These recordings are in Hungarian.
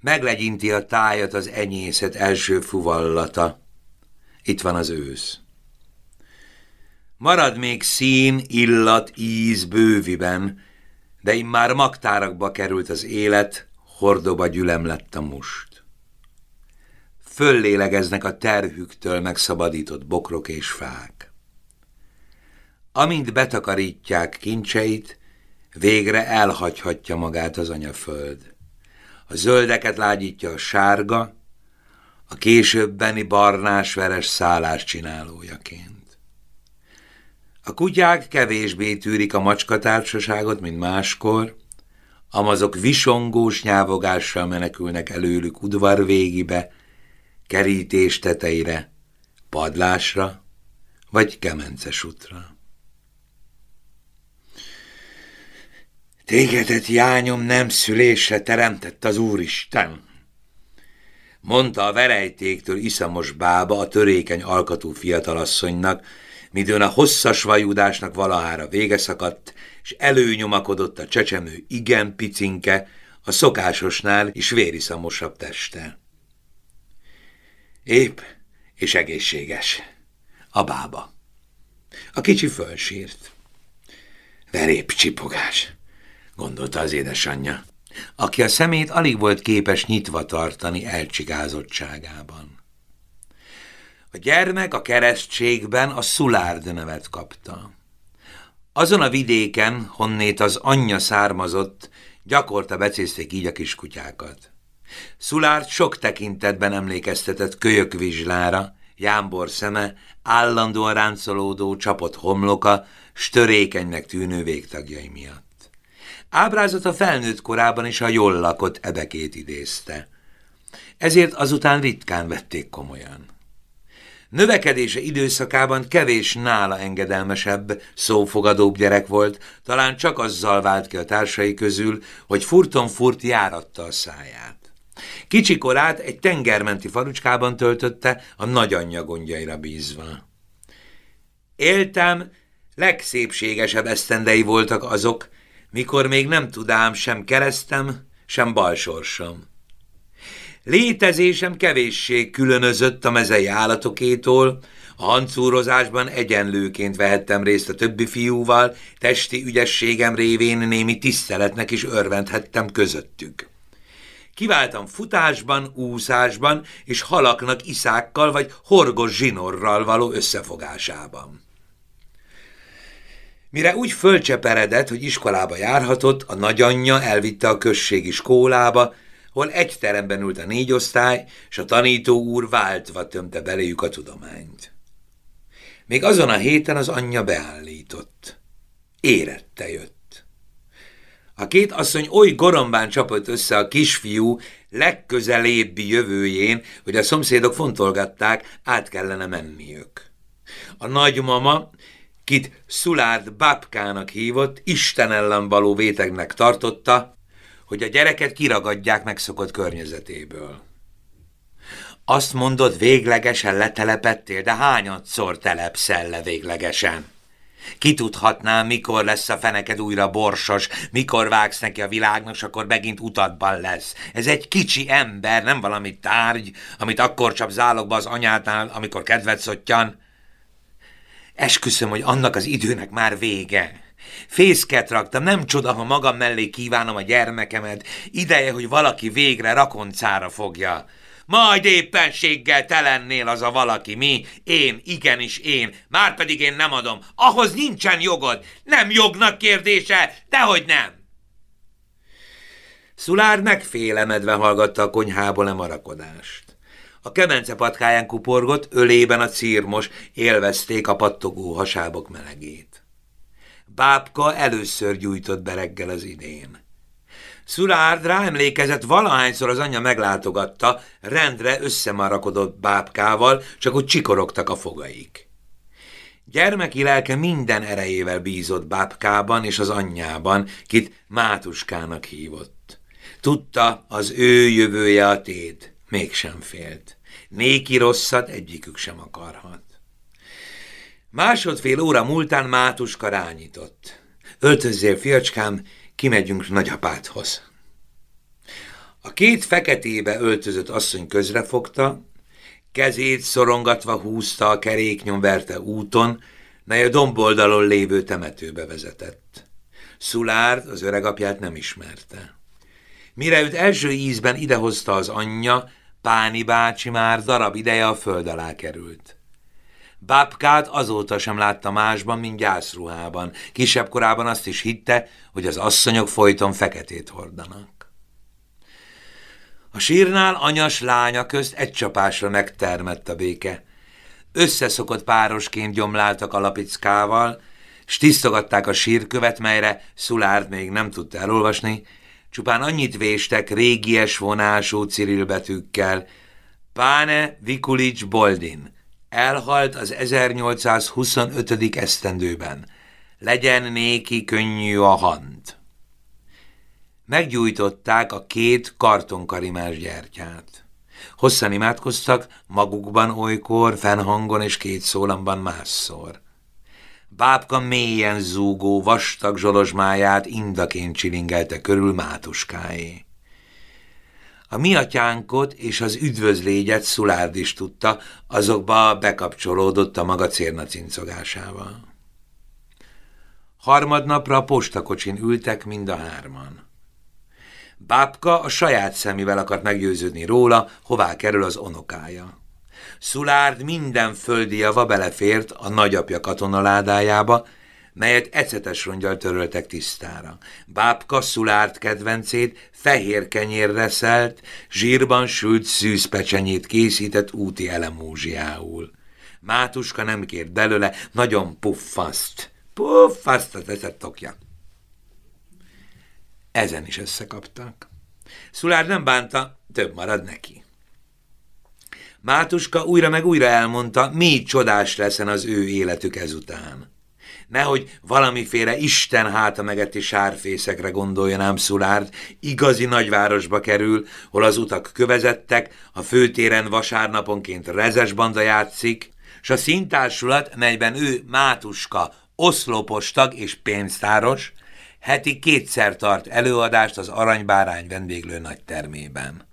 Meglegyinti a tájat az enyészet első fuvallata. Itt van az ősz. Marad még szín, illat, íz bőviben, de immár magtárakba került az élet, hordoba gyülem lett a must. Föllélegeznek a terhüktől megszabadított bokrok és fák. Amint betakarítják kincseit, végre elhagyhatja magát az anyaföld. A zöldeket lágyítja a sárga, a későbbeni barnás-veres szállás csinálójaként. A kutyák kevésbé tűrik a macskatársaságot, mint máskor, amazok visongós nyávogással menekülnek előlük udvar végibe, kerítés teteire, padlásra vagy kemences útra. Tégedet, jányom, nem szülésre teremtett az Úristen, mondta a verejtéktől iszamos bába a törékeny alkatú fiatalasszonynak, midőn a hosszas vajúdásnak valahára vége szakadt, és előnyomakodott a csecsemő igen picinke, a szokásosnál is vériszamosabb teste. Épp és egészséges. A bába. A kicsi fölsírt. Verép csipogás, gondolta az édesanyja, aki a szemét alig volt képes nyitva tartani elcsigázottságában. A gyermek a keresztségben a Szulárd nevet kapta. Azon a vidéken, honnét az anyja származott, gyakorta becézték így a kiskutyákat. Szulárd sok tekintetben emlékeztetett kölyökvizslára, jámbor szeme, állandóan ráncolódó csapott homloka, störékenynek tűnő végtagjai miatt. Ábrázata felnőtt korában is a jól lakott ebekét idézte. Ezért azután ritkán vették komolyan. Növekedése időszakában kevés nála engedelmesebb, szófogadóbb gyerek volt, talán csak azzal vált ki a társai közül, hogy furton furt járatta a száját. Kicsi korát egy tengermenti falucskában töltötte, a nagyanyja gondjaira bízva. Éltem, legszépségesebb esztendei voltak azok, mikor még nem tudám sem keresztem, sem balsorsom. Létezésem kevéssé különözött a mezei állatokétól, a hancúrozásban egyenlőként vehettem részt a többi fiúval, testi ügyességem révén némi tiszteletnek is örvendhettem közöttük. Kiváltam futásban, úszásban és halaknak iszákkal vagy horgos zsinorral való összefogásában. Mire úgy fölcseperedett, hogy iskolába járhatott, a nagyanyja elvitte a községi skólába, hol egy teremben ült a négy osztály, és a tanító úr váltva tömte beléjük a tudományt. Még azon a héten az anyja beállított. Érette jött. A két asszony oly gorombán csapott össze a kisfiú legközelébbi jövőjén, hogy a szomszédok fontolgatták, át kellene menniük. A nagymama, kit Szulárd babkának hívott, Isten ellen való vétegnek tartotta, hogy a gyereket kiragadják megszokott környezetéből. Azt mondod, véglegesen letelepettél, de hányadszor telepszel le véglegesen? Ki tudhatná, mikor lesz a feneked újra borsos, mikor vágsz neki a világnak, és akkor megint utatban lesz. Ez egy kicsi ember, nem valami tárgy, amit akkor csap zálogba az anyádnál, amikor kedved szottyan. Esküszöm, hogy annak az időnek már vége. Fészket raktam, nem csoda, ha magam mellé kívánom a gyermekemet. Ideje, hogy valaki végre rakoncára fogja. Majd éppenséggel te lennél az a valaki, mi? Én, igenis én, márpedig én nem adom. Ahhoz nincsen jogod. Nem jognak kérdése, dehogy nem. Szulár megfélemedve hallgatta a konyhából a marakodást. A kemence patkáján kuporgott, ölében a círmos, élvezték a pattogó hasábok melegét. Bábka először gyújtott be reggel az idén. Szurárd ráemlékezett, valahányszor az anyja meglátogatta, rendre összemarakodott bábkával, csak úgy csikorogtak a fogaik. Gyermeki lelke minden erejével bízott bábkában és az anyjában, kit Mátuskának hívott. Tudta, az ő jövője a tét, mégsem félt. Néki rosszat egyikük sem akarhat. Másodfél óra múltán Mátuska rányitott. Öltözzél, fiacskám, kimegyünk nagyapádhoz. A két feketébe öltözött asszony közrefogta, kezét szorongatva húzta a keréknyom verte úton, mely a domboldalon lévő temetőbe vezetett. Szulárd az öregapját nem ismerte. Mire őt első ízben idehozta az anyja, Páni bácsi már darab ideje a föld alá került. Bábkát azóta sem látta másban, mint gyászruhában. Kisebb korában azt is hitte, hogy az asszonyok folyton feketét hordanak. A sírnál anyas lánya közt egy csapásra megtermett a béke. Összeszokott párosként gyomláltak a lapickával, s tisztogatták a sírkövet, melyre Szulárd még nem tudta elolvasni, csupán annyit véstek régies vonású cirilbetűkkel. Páne Vikulics Boldin, elhalt az 1825. esztendőben. Legyen néki könnyű a hand. Meggyújtották a két kartonkarimás gyertyát. Hosszan imádkoztak, magukban olykor, fennhangon és két szólamban másszor. Bábka mélyen zúgó, vastag zsolozsmáját indaként csilingelte körül mátuskáé. A mi atyánkot és az üdvözlégyet Szulárd is tudta, azokba bekapcsolódott a maga cérna cincogásával. Harmadnapra a postakocsin ültek mind a hárman. Bábka a saját szemével akart meggyőződni róla, hová kerül az onokája. Szulárd minden földi java belefért a nagyapja katonaládájába, melyet ecetes rongyal töröltek tisztára. Bábka Szulárd kedvencét fehér kenyérre szelt, zsírban sült szűzpecsenyét készített úti elemózsiául. Mátuska nem kért belőle, nagyon puffaszt. Puffaszt a teszett tokja. Ezen is összekaptak. Szulárd nem bánta, több marad neki. Mátuska újra meg újra elmondta, mi csodás leszen az ő életük ezután. Nehogy valamiféle Isten háta megetti sárfészekre gondoljon ám Szulárd, igazi nagyvárosba kerül, hol az utak kövezettek, a főtéren vasárnaponként rezes banda játszik, s a szintársulat, melyben ő Mátuska, oszlopos tag és pénztáros, heti kétszer tart előadást az Aranybárány vendéglő nagy termében.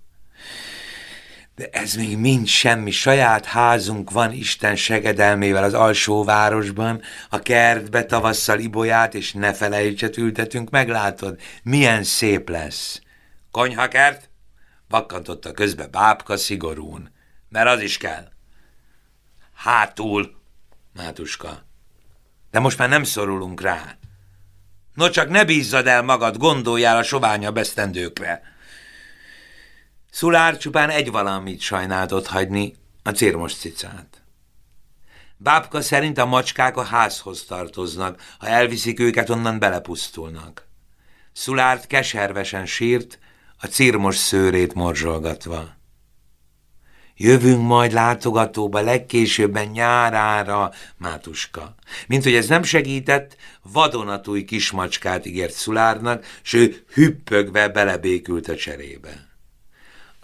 De ez még mind semmi, saját házunk van Isten segedelmével az alsóvárosban, a kertbe tavasszal ibolyát, és ne felejtset ültetünk, meglátod, milyen szép lesz. Konyhakert? Vakkantotta közbe bábka szigorún, mert az is kell. Hátul, Mátuska. De most már nem szorulunk rá. No csak ne bízzad el magad, gondoljál a soványabb esztendőkre. Szulár csupán egy valamit sajnált ott hagyni, a cérmos cicát. Bábka szerint a macskák a házhoz tartoznak, ha elviszik őket, onnan belepusztulnak. Szulárt keservesen sírt, a círmos szőrét morzsolgatva. Jövünk majd látogatóba legkésőbben nyárára, Mátuska. Mint hogy ez nem segített, vadonatúj kismacskát ígért Szulárnak, s ő hüppögve belebékült a cserébe.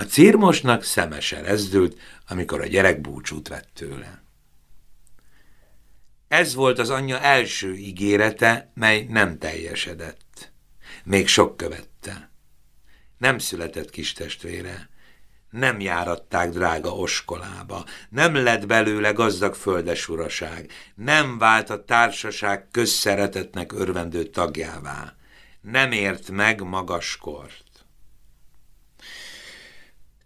A círmosnak szemese rezdült, amikor a gyerek búcsút vett tőle. Ez volt az anyja első ígérete, mely nem teljesedett. Még sok követte. Nem született kis testvére, nem járatták drága oskolába, nem lett belőle gazdag földes uraság, nem vált a társaság közszeretetnek örvendő tagjává, nem ért meg magaskort.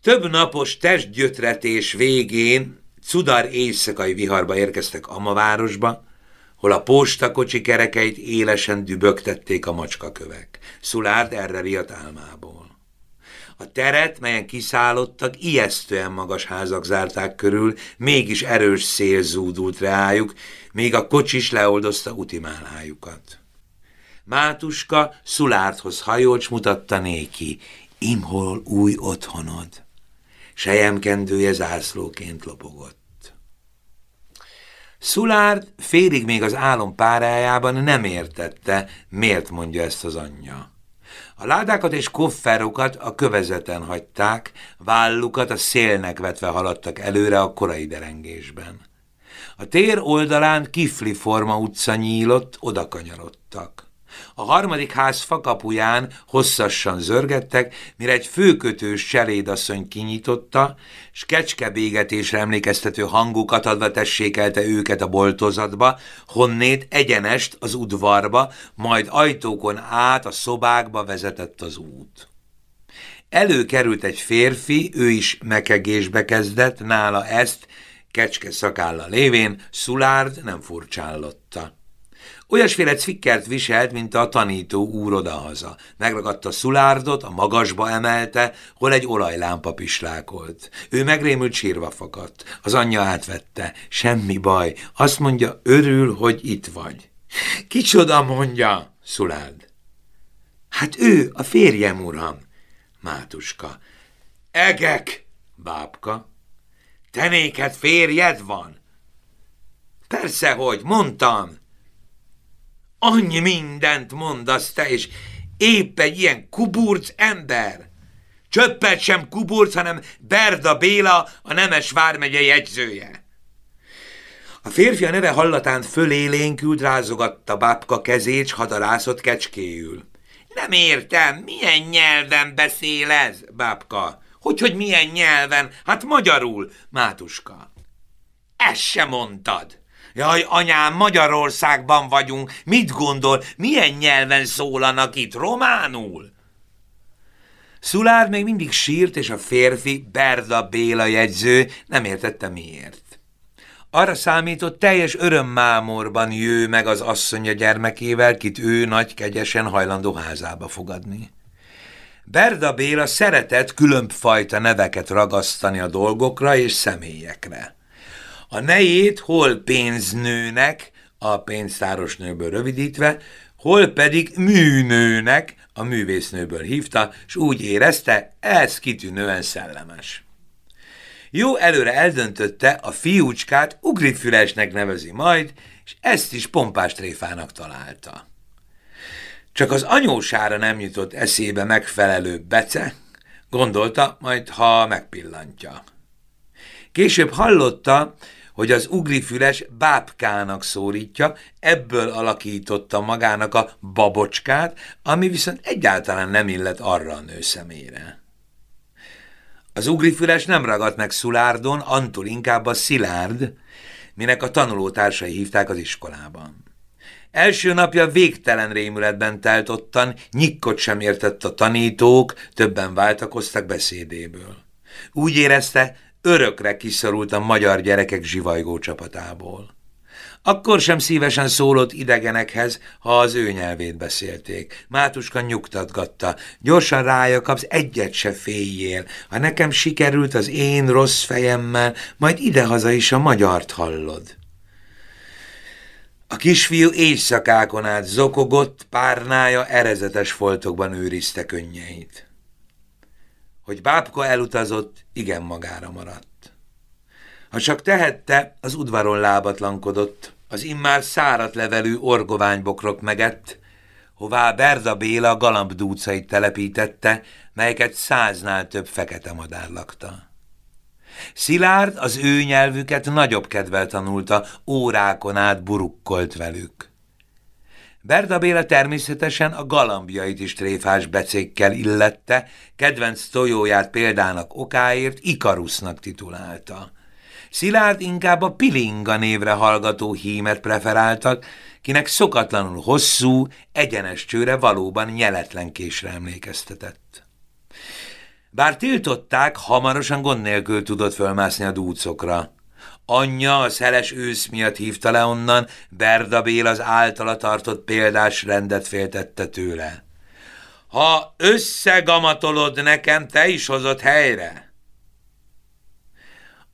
Több napos testgyötretés végén cudar éjszakai viharba érkeztek Amavárosba, hol a postakocsi kerekeit élesen dübögtették a macskakövek. Szulárd erre riadt álmából. A teret, melyen kiszállottak, ijesztően magas házak zárták körül, mégis erős szél zúdult reájuk, még a kocsis leoldozta utimálájukat. Mátuska Szulárdhoz hajócs mutatta néki, imhol új otthonod sejemkendője zászlóként lopogott. Szulárd félig még az álom párájában nem értette, miért mondja ezt az anyja. A ládákat és kofferokat a kövezeten hagyták, vállukat a szélnek vetve haladtak előre a korai derengésben. A tér oldalán kifli forma utca nyílott, oda kanyarodtak. A harmadik ház fakapuján hosszassan zörgettek, mire egy főkötős cselédasszony kinyitotta, s kecskebégetésre emlékeztető hangukat adva tessékelte őket a boltozatba, honnét egyenest az udvarba, majd ajtókon át a szobákba vezetett az út. Előkerült egy férfi, ő is mekegésbe kezdett, nála ezt, kecske szakálla lévén, Szulárd nem furcsállotta. Olyasféle cvikkert viselt, mint a tanító úr odahaza. Megragadta szulárdot, a magasba emelte, hol egy olajlámpa pislákolt. Ő megrémült sírva fakadt. Az anyja átvette. Semmi baj. Azt mondja, örül, hogy itt vagy. Kicsoda mondja, Szulárd. Hát ő, a férjem, uram. Mátuska. Egek, bábka. Te néked férjed van? Persze, hogy, mondtam. Annyi mindent mondasz te, és épp egy ilyen kuburc ember. Csöppet sem kuburc, hanem Berda Béla, a Nemes vármegye jegyzője. A férfi a neve hallatán fölélénkült, rázogatta bábka kezét, s hadarászott kecskéül. Nem értem, milyen nyelven beszél ez, bábka? Hogy, hogy milyen nyelven? Hát magyarul, Mátuska. Ezt se mondtad. Jaj, anyám, Magyarországban vagyunk. Mit gondol, milyen nyelven szólanak itt? Románul? Szulárd még mindig sírt, és a férfi, Berda Béla jegyző nem értette miért. Arra számított, teljes örömmámorban jő meg az asszonya gyermekével, kit ő nagy kegyesen hajlandó házába fogadni. Berda Béla szeretett különbfajta neveket ragasztani a dolgokra és személyekre. A nejét hol pénznőnek, a pénztáros nőből rövidítve, hol pedig műnőnek, a művésznőből hívta, és úgy érezte, ez kitűnően szellemes. Jó előre eldöntötte, a fiúcskát ugrifülesnek nevezi majd, és ezt is pompás tréfának találta. Csak az anyósára nem jutott eszébe megfelelő bece, gondolta, majd ha megpillantja. Később hallotta, hogy az ugrifüles bábkának szólítja, ebből alakította magának a babocskát, ami viszont egyáltalán nem illet arra a nő szemére. Az ugrifüles nem ragadt meg Szulárdon, antól inkább a Szilárd, minek a tanulótársai hívták az iskolában. Első napja végtelen rémületben telt ottan, nyikkot sem értett a tanítók, többen váltakoztak beszédéből. Úgy érezte, örökre kiszorult a magyar gyerekek zsivajgó csapatából. Akkor sem szívesen szólott idegenekhez, ha az ő nyelvét beszélték. Mátuska nyugtatgatta. Gyorsan rája kapsz, egyet se féljél. Ha nekem sikerült az én rossz fejemmel, majd idehaza is a magyart hallod. A kisfiú éjszakákon át zokogott, párnája erezetes foltokban őrizte könnyeit. Hogy bábka elutazott, igen magára maradt. Ha csak tehette, az udvaron lábatlankodott, az immár szárat levelű orgoványbokrok megett, hová Berda Béla galambdúcait telepítette, melyeket száznál több fekete madár lakta. Szilárd az ő nyelvüket nagyobb kedvel tanulta, órákon át burukkolt velük. Berda Béla természetesen a galambjait is tréfás becékkel illette, kedvenc tojóját példának okáért Ikarusznak titulálta. Szilárd inkább a Pilinga névre hallgató hímet preferáltak, kinek szokatlanul hosszú, egyenes csőre valóban nyeletlen késre emlékeztetett. Bár tiltották, hamarosan gond nélkül tudott fölmászni a dúcokra. Anyja a szeles ősz miatt hívta le onnan, Berda Bél az általa tartott példás rendet féltette tőle. Ha összegamatolod nekem, te is hozott helyre.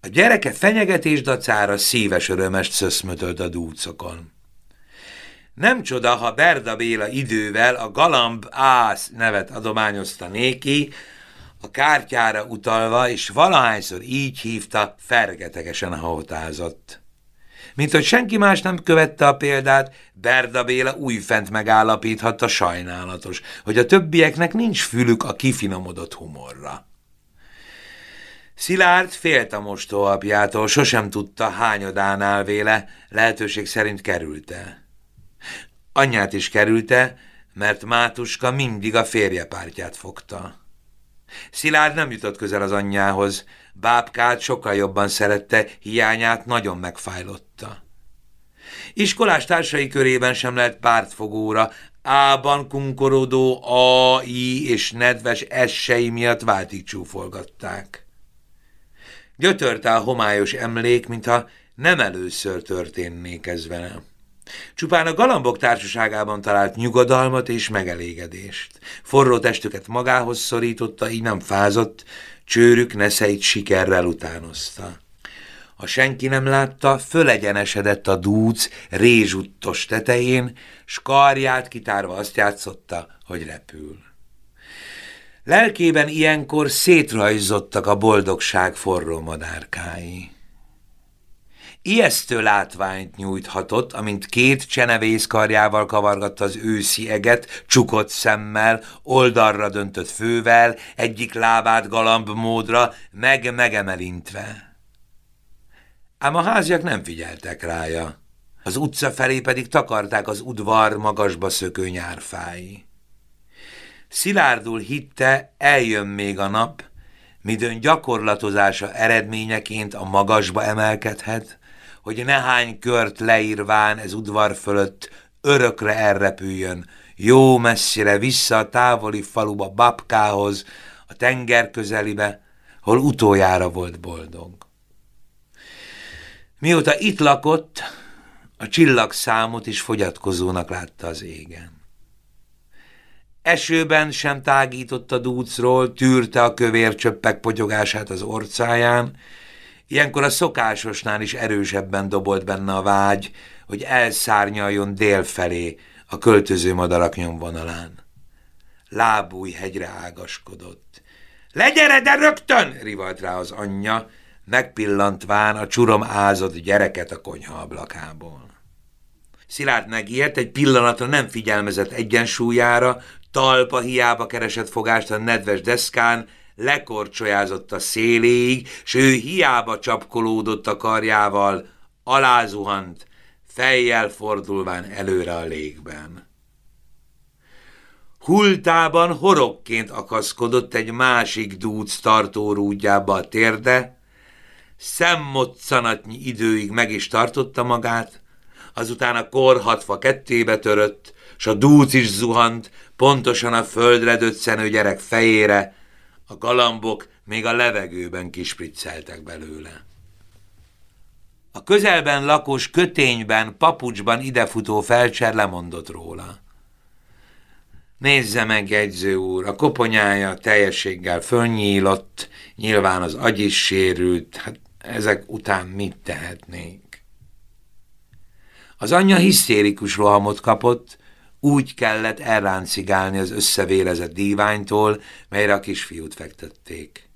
A gyereke fenyegetés dacára szíves örömest szöszmötölt a dúcokon. Nem csoda, ha Berda Béla idővel a Galamb Ász nevet adományozta néki, a kártyára utalva, és valahányszor így hívta, fergetegesen hahotázott. Mint hogy senki más nem követte a példát, Berda Béla újfent megállapíthatta sajnálatos, hogy a többieknek nincs fülük a kifinomodott humorra. Szilárd félt a mostóapjától, sosem tudta hányodánál véle, lehetőség szerint kerülte. Anyját is kerülte, mert Mátuska mindig a férjepártját fogta. Szilárd nem jutott közel az anyjához, bábkát sokkal jobban szerette, hiányát nagyon megfájlotta. Iskolás társai körében sem lehet pártfogóra, A-ban kunkorodó A, I és nedves S-sei miatt váltig csúfolgatták. Gyötörte a homályos emlék, mintha nem először történnék ez velem. Csupán a galambok társaságában talált nyugodalmat és megelégedést. Forró testüket magához szorította, így nem fázott, csőrük neszeit sikerrel utánozta. Ha senki nem látta, fölegyenesedett a dúc rézsuttos tetején, s karját kitárva azt játszotta, hogy repül. Lelkében ilyenkor szétrajzottak a boldogság forró madárkái. Ijesztő látványt nyújthatott, amint két csenevész karjával kavargatta az őszi eget, csukott szemmel, oldalra döntött fővel, egyik lábát galamb módra, meg megemelintve. Ám a háziak nem figyeltek rája. Az utca felé pedig takarták az udvar magasba szökő nyárfái. Szilárdul hitte, eljön még a nap, midőn gyakorlatozása eredményeként a magasba emelkedhet, hogy nehány kört leírván ez udvar fölött örökre elrepüljön, jó messzire vissza a távoli faluba Babkához, a tenger közelibe, hol utoljára volt boldog. Mióta itt lakott, a csillagszámot is fogyatkozónak látta az égen. Esőben sem tágított a dúcról, tűrte a kövér csöppek potyogását az orcáján, Ilyenkor a szokásosnál is erősebben dobolt benne a vágy, hogy elszárnyaljon dél felé a költöző madarak nyomvonalán. Lábúj hegyre ágaskodott. Legyere, de rögtön! rivalt rá az anyja, megpillantván a csurom ázott gyereket a konyha ablakából. Szilárd megijedt, egy pillanatra nem figyelmezett egyensúlyára, talpa hiába keresett fogást a nedves deszkán, lekorcsolyázott a széléig, s ő hiába csapkolódott a karjával, alázuhant, fejjel fordulván előre a légben. Hultában horokként akaszkodott egy másik dúc tartórúdjába a térde, szemmoccanatnyi időig meg is tartotta magát, azután a korhatva kettébe törött, s a dúc is zuhant, pontosan a földre döccenő gyerek fejére, a galambok még a levegőben kispricceltek belőle. A közelben lakós kötényben, papucsban idefutó felcser lemondott róla. Nézze meg, jegyző úr, a koponyája teljességgel fölnyílott, nyilván az agy is sérült, hát ezek után mit tehetnénk? Az anyja hisztérikus rohamot kapott, úgy kellett elráncigálni az összevérezett díványtól, melyre a kisfiút fektették.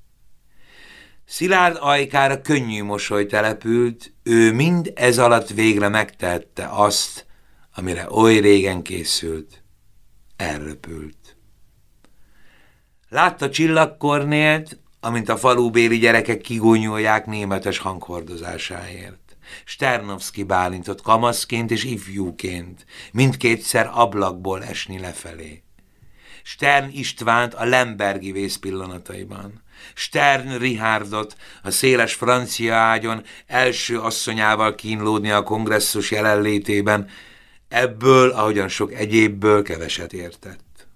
Szilárd ajkára könnyű mosoly települt, ő mind ez alatt végre megtette azt, amire oly régen készült. Elröpült. Látta csillagkornélt, amint a falubéli gyerekek kigúnyolják németes hanghordozásáért. Sternovszki bálintott kamaszként és ifjúként, mindkétszer ablakból esni lefelé. Stern Istvánt a Lembergi vész pillanataiban. Stern Richardot a széles francia ágyon első asszonyával kínlódni a kongresszus jelenlétében, ebből, ahogyan sok egyébből keveset értett.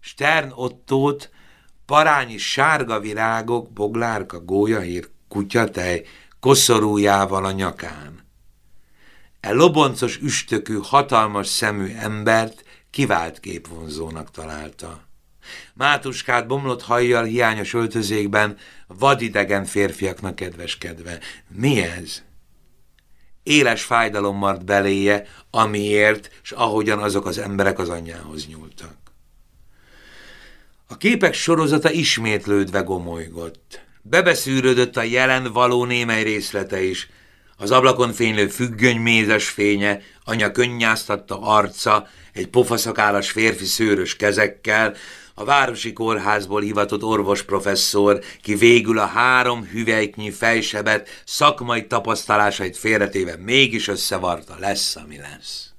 Stern Ottót parányi sárga virágok, boglárka, gólyahír, kutyatej, koszorújával a nyakán. E loboncos üstökű, hatalmas szemű embert kivált képvonzónak találta. Mátuskát bomlott hajjal hiányos öltözékben, vadidegen férfiaknak kedveskedve. Mi ez? Éles fájdalom mart beléje, amiért, s ahogyan azok az emberek az anyjához nyúltak. A képek sorozata ismétlődve gomolygott. Bebeszűrődött a jelen való némely részlete is. Az ablakon fénylő függöny mézes fénye, anya könnyáztatta arca, egy pofaszakálas férfi szőrös kezekkel, a városi kórházból hivatott orvosprofesszor, ki végül a három hüvelyknyi fejsebet szakmai tapasztalásait félretéve mégis összevarta, lesz, ami lesz.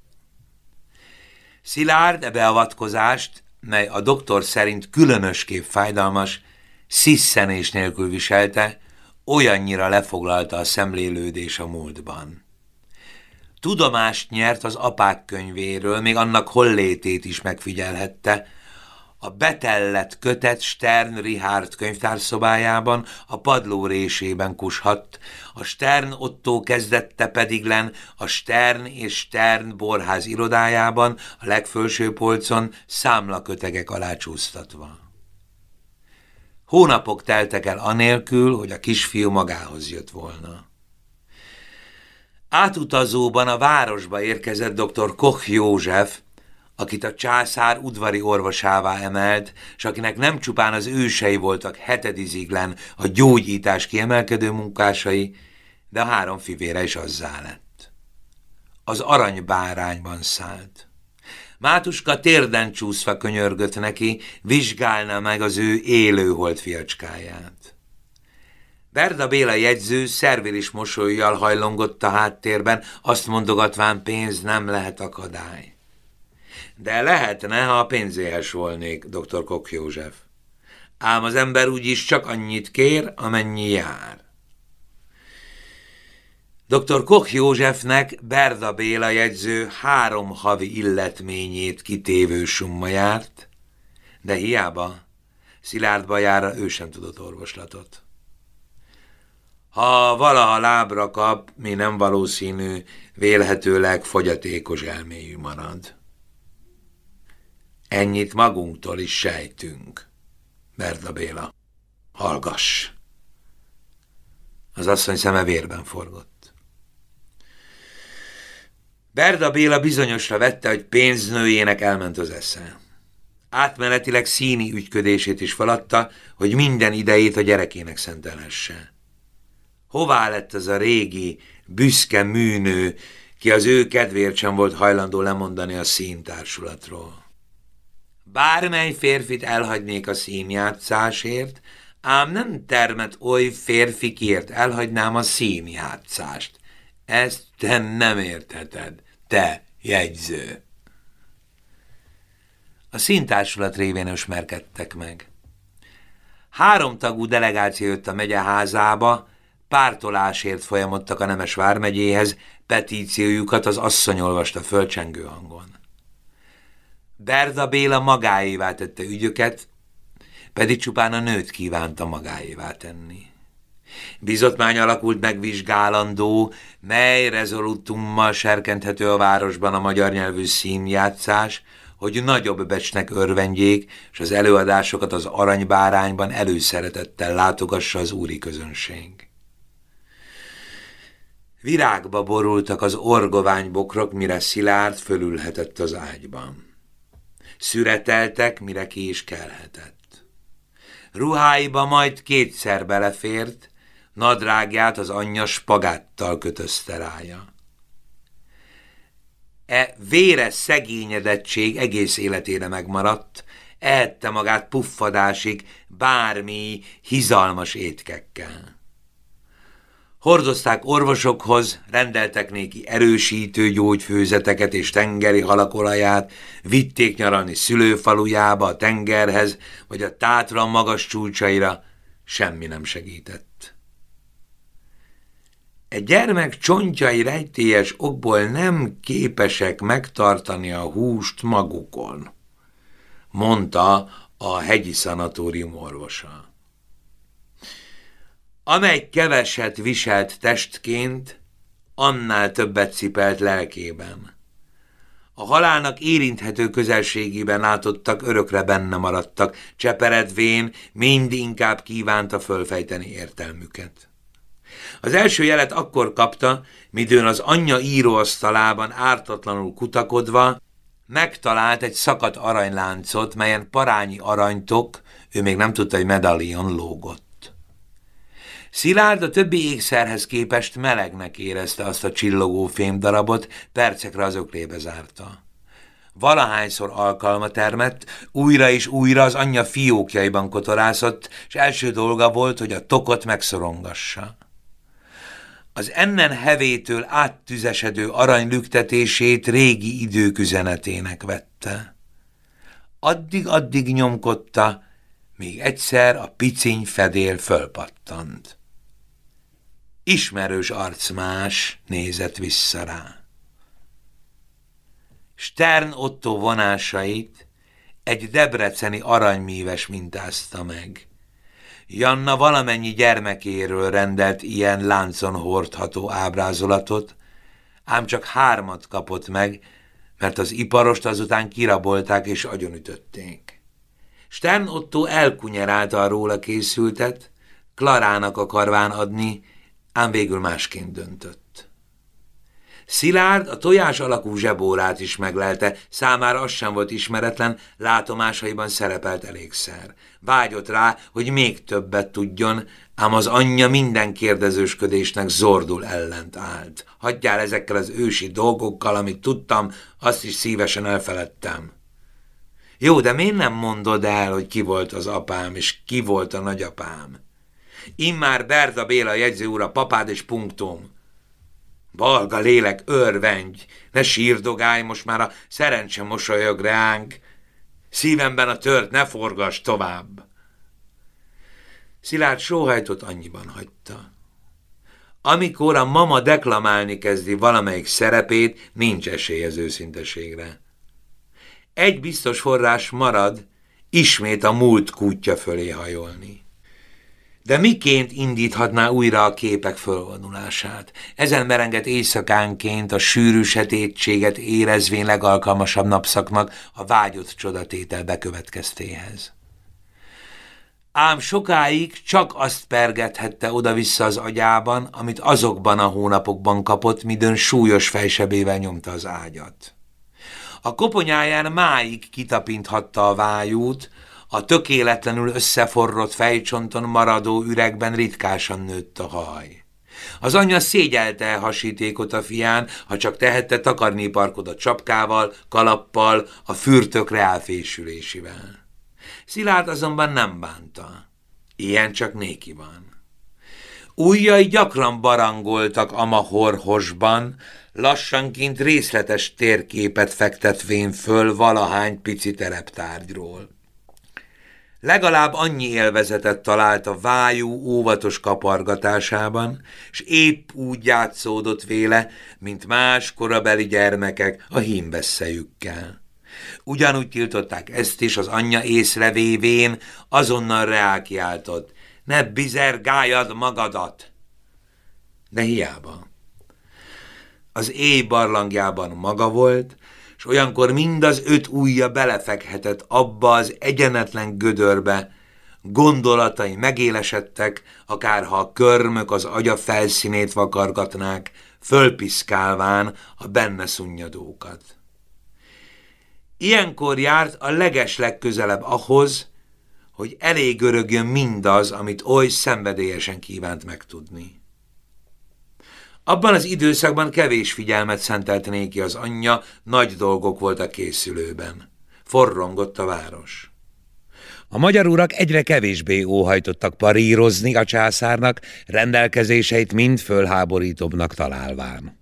Szilárd beavatkozást, mely a doktor szerint különösképp fájdalmas, sziszenés nélkül viselte, olyannyira lefoglalta a szemlélődés a múltban. Tudomást nyert az apák könyvéről, még annak hollétét is megfigyelhette, a betellett kötet Stern Richard könyvtárszobájában a padló résében kushadt, a Stern Otto kezdette pedig len a Stern és Stern borház irodájában, a legfelső polcon számlakötegek alá csúsztatva. Hónapok teltek el anélkül, hogy a kisfiú magához jött volna. Átutazóban a városba érkezett dr. Koch József, akit a császár udvari orvosává emelt, és akinek nem csupán az ősei voltak hetediziglen a gyógyítás kiemelkedő munkásai, de a három fivére is azzá lett. Az aranybárányban szállt. Mátuska térden csúszva könyörgött neki, vizsgálna meg az ő élő fiacskáját. Berda Béla jegyző szervilis mosolyjal hajlongott a háttérben, azt mondogatván pénz nem lehet akadály. De lehetne, ha a pénzéhes volnék, dr. Kok József. Ám az ember úgyis csak annyit kér, amennyi jár. Dr. Koch Józsefnek Berda Béla jegyző három havi illetményét kitévő summa járt, de hiába Szilárd bajára ő sem tudott orvoslatot. Ha valaha lábra kap, mi nem valószínű, vélhetőleg fogyatékos elméjű marad. Ennyit magunktól is sejtünk. Berda Béla, hallgass! Az asszony szeme vérben forgott. Berda Béla bizonyosra vette, hogy pénznőjének elment az esze. Átmenetileg színi ügyködését is feladta, hogy minden idejét a gyerekének szentelhesse. Hová lett az a régi, büszke műnő, ki az ő kedvéért sem volt hajlandó lemondani a színtársulatról? Bármely férfit elhagynék a színjátszásért, ám nem termet oly férfikért elhagynám a színjátszást. Ezt te nem értheted te jegyző. A szintársulat révén ismerkedtek meg. Három tagú delegáció jött a megyeházába, pártolásért folyamodtak a Nemes vármegyéhez, petíciójukat az asszony olvasta fölcsengő hangon. Berda Béla magáévá tette ügyöket, pedig csupán a nőt kívánta magáévá tenni. Bizotmány alakult megvizsgálandó, mely rezolutummal serkenthető a városban a magyar nyelvű színjátszás, hogy nagyobb becsnek örvendjék, és az előadásokat az aranybárányban előszeretettel látogassa az úri közönség. Virágba borultak az orgoványbokrok, mire Szilárd fölülhetett az ágyban. Szüreteltek, mire ki is kelhetett. Ruháiba majd kétszer belefért, nadrágját az anyja spagáttal kötözte rája. E véres szegényedettség egész életére megmaradt, ehette magát puffadásig bármi hizalmas étkekkel. Hordozták orvosokhoz, rendeltek néki erősítő gyógyfőzeteket és tengeri halakolaját, vitték nyaralni szülőfalujába, a tengerhez, vagy a tátran magas csúcsaira, semmi nem segített. Egy gyermek csontjai rejtélyes okból nem képesek megtartani a húst magukon, mondta a hegyi szanatórium orvosa. Amely keveset viselt testként, annál többet cipelt lelkében. A halálnak érinthető közelségében látottak örökre benne maradtak, cseperedvén mind inkább kívánta fölfejteni értelmüket. Az első jelet akkor kapta, midőn az anyja íróasztalában ártatlanul kutakodva megtalált egy szakadt aranyláncot, melyen parányi aranytok, ő még nem tudta, hogy medalion lógott. Szilárd a többi ékszerhez képest melegnek érezte azt a csillogó fémdarabot, percekre az öklébe zárta. Valahányszor alkalma termett, újra és újra az anyja fiókjaiban kotorászott, és első dolga volt, hogy a tokot megszorongassa. Az ennen hevétől áttüzesedő arany lüktetését régi idők üzenetének vette. Addig-addig nyomkodta, míg egyszer a piciny fedél fölpattant. Ismerős arcmás nézett vissza rá. Stern Otto vonásait egy debreceni aranymíves mintázta meg. Janna valamennyi gyermekéről rendelt ilyen láncon hordható ábrázolatot, ám csak hármat kapott meg, mert az iparost azután kirabolták és agyonütötték. Stern Otto elkunyerálta a róla készültet, Klarának akarván adni, ám végül másként döntött. Szilárd a tojás alakú zsebórát is meglelte, számára az sem volt ismeretlen, látomásaiban szerepelt elégszer. Vágyott rá, hogy még többet tudjon, ám az anyja minden kérdezősködésnek zordul ellent állt. Hagyjál ezekkel az ősi dolgokkal, amit tudtam, azt is szívesen elfeledtem. Jó, de miért nem mondod el, hogy ki volt az apám, és ki volt a nagyapám? Immár Berda Béla jegyző úr a papád és punktum. Balga lélek, örvendj, ne sírdogálj, most már a szerencse mosolyog ránk. Szívemben a tört, ne forgass tovább. Szilárd sóhajtot annyiban hagyta. Amikor a mama deklamálni kezdi valamelyik szerepét, nincs esély az őszinteségre. Egy biztos forrás marad, ismét a múlt kútja fölé hajolni. De miként indíthatná újra a képek fölvonulását? Ezen merengett éjszakánként a sűrű setétséget érezvén legalkalmasabb napszaknak a vágyott csodatétel bekövetkeztéhez. Ám sokáig csak azt pergethette oda-vissza az agyában, amit azokban a hónapokban kapott, midőn súlyos fejsebével nyomta az ágyat. A koponyáján máig kitapinthatta a vájút, a tökéletlenül összeforrott fejcsonton maradó üregben ritkásan nőtt a haj. Az anyja szégyelte hasítékot a fián, ha csak tehette takarni parkod csapkával, kalappal, a fürtök reálfésülésével. Szilárd azonban nem bánta. Ilyen csak néki van. Újjai gyakran barangoltak a mahorhosban, lassanként részletes térképet fektetvén föl valahány pici tereptárgyról. Legalább annyi élvezetet talált a vájú óvatos kapargatásában, és épp úgy játszódott véle, mint más korabeli gyermekek a hímbeszejükkel. Ugyanúgy tiltották ezt is az anyja észrevévén, azonnal reákiáltott. Ne bizergáljad magadat! De hiába. Az éj barlangjában maga volt, és olyankor mind az öt ujja belefekhetett abba az egyenetlen gödörbe, gondolatai megélesedtek, akárha a körmök az agya felszínét vakargatnák, fölpiszkálván a benne szunnyadókat. Ilyenkor járt a leges legközelebb ahhoz, hogy elég örögjön mindaz, amit oly szenvedélyesen kívánt megtudni. Abban az időszakban kevés figyelmet szentelt néki az anyja, nagy dolgok voltak készülőben. Forrongott a város. A magyar urak egyre kevésbé óhajtottak parírozni a császárnak, rendelkezéseit mind fölháborítóbbnak találván.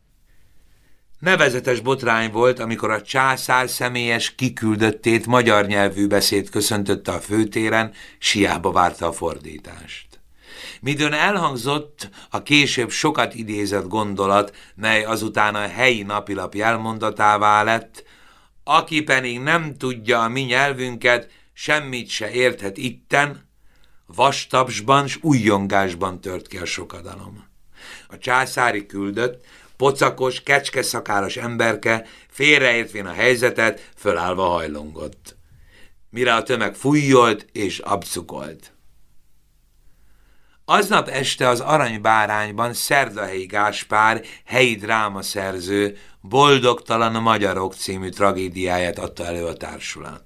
Nevezetes botrány volt, amikor a császár személyes kiküldöttét magyar nyelvű beszéd köszöntötte a főtéren, siába várta a fordítást. Midőn elhangzott a később sokat idézett gondolat, mely azután a helyi napilap elmondatává lett, aki pedig nem tudja a mi nyelvünket, semmit se érthet itten, vastapsban s újjongásban tört ki a sokadalom. A császári küldött, pocakos, kecskeszakáros emberke, félreértvén a helyzetet, fölállva hajlongott. Mire a tömeg fújjolt és abcukolt. Aznap este az Aranybárányban Szerdahelyi Gáspár, helyi drámaszerző, Boldogtalan Magyarok című tragédiáját adta elő a társulat.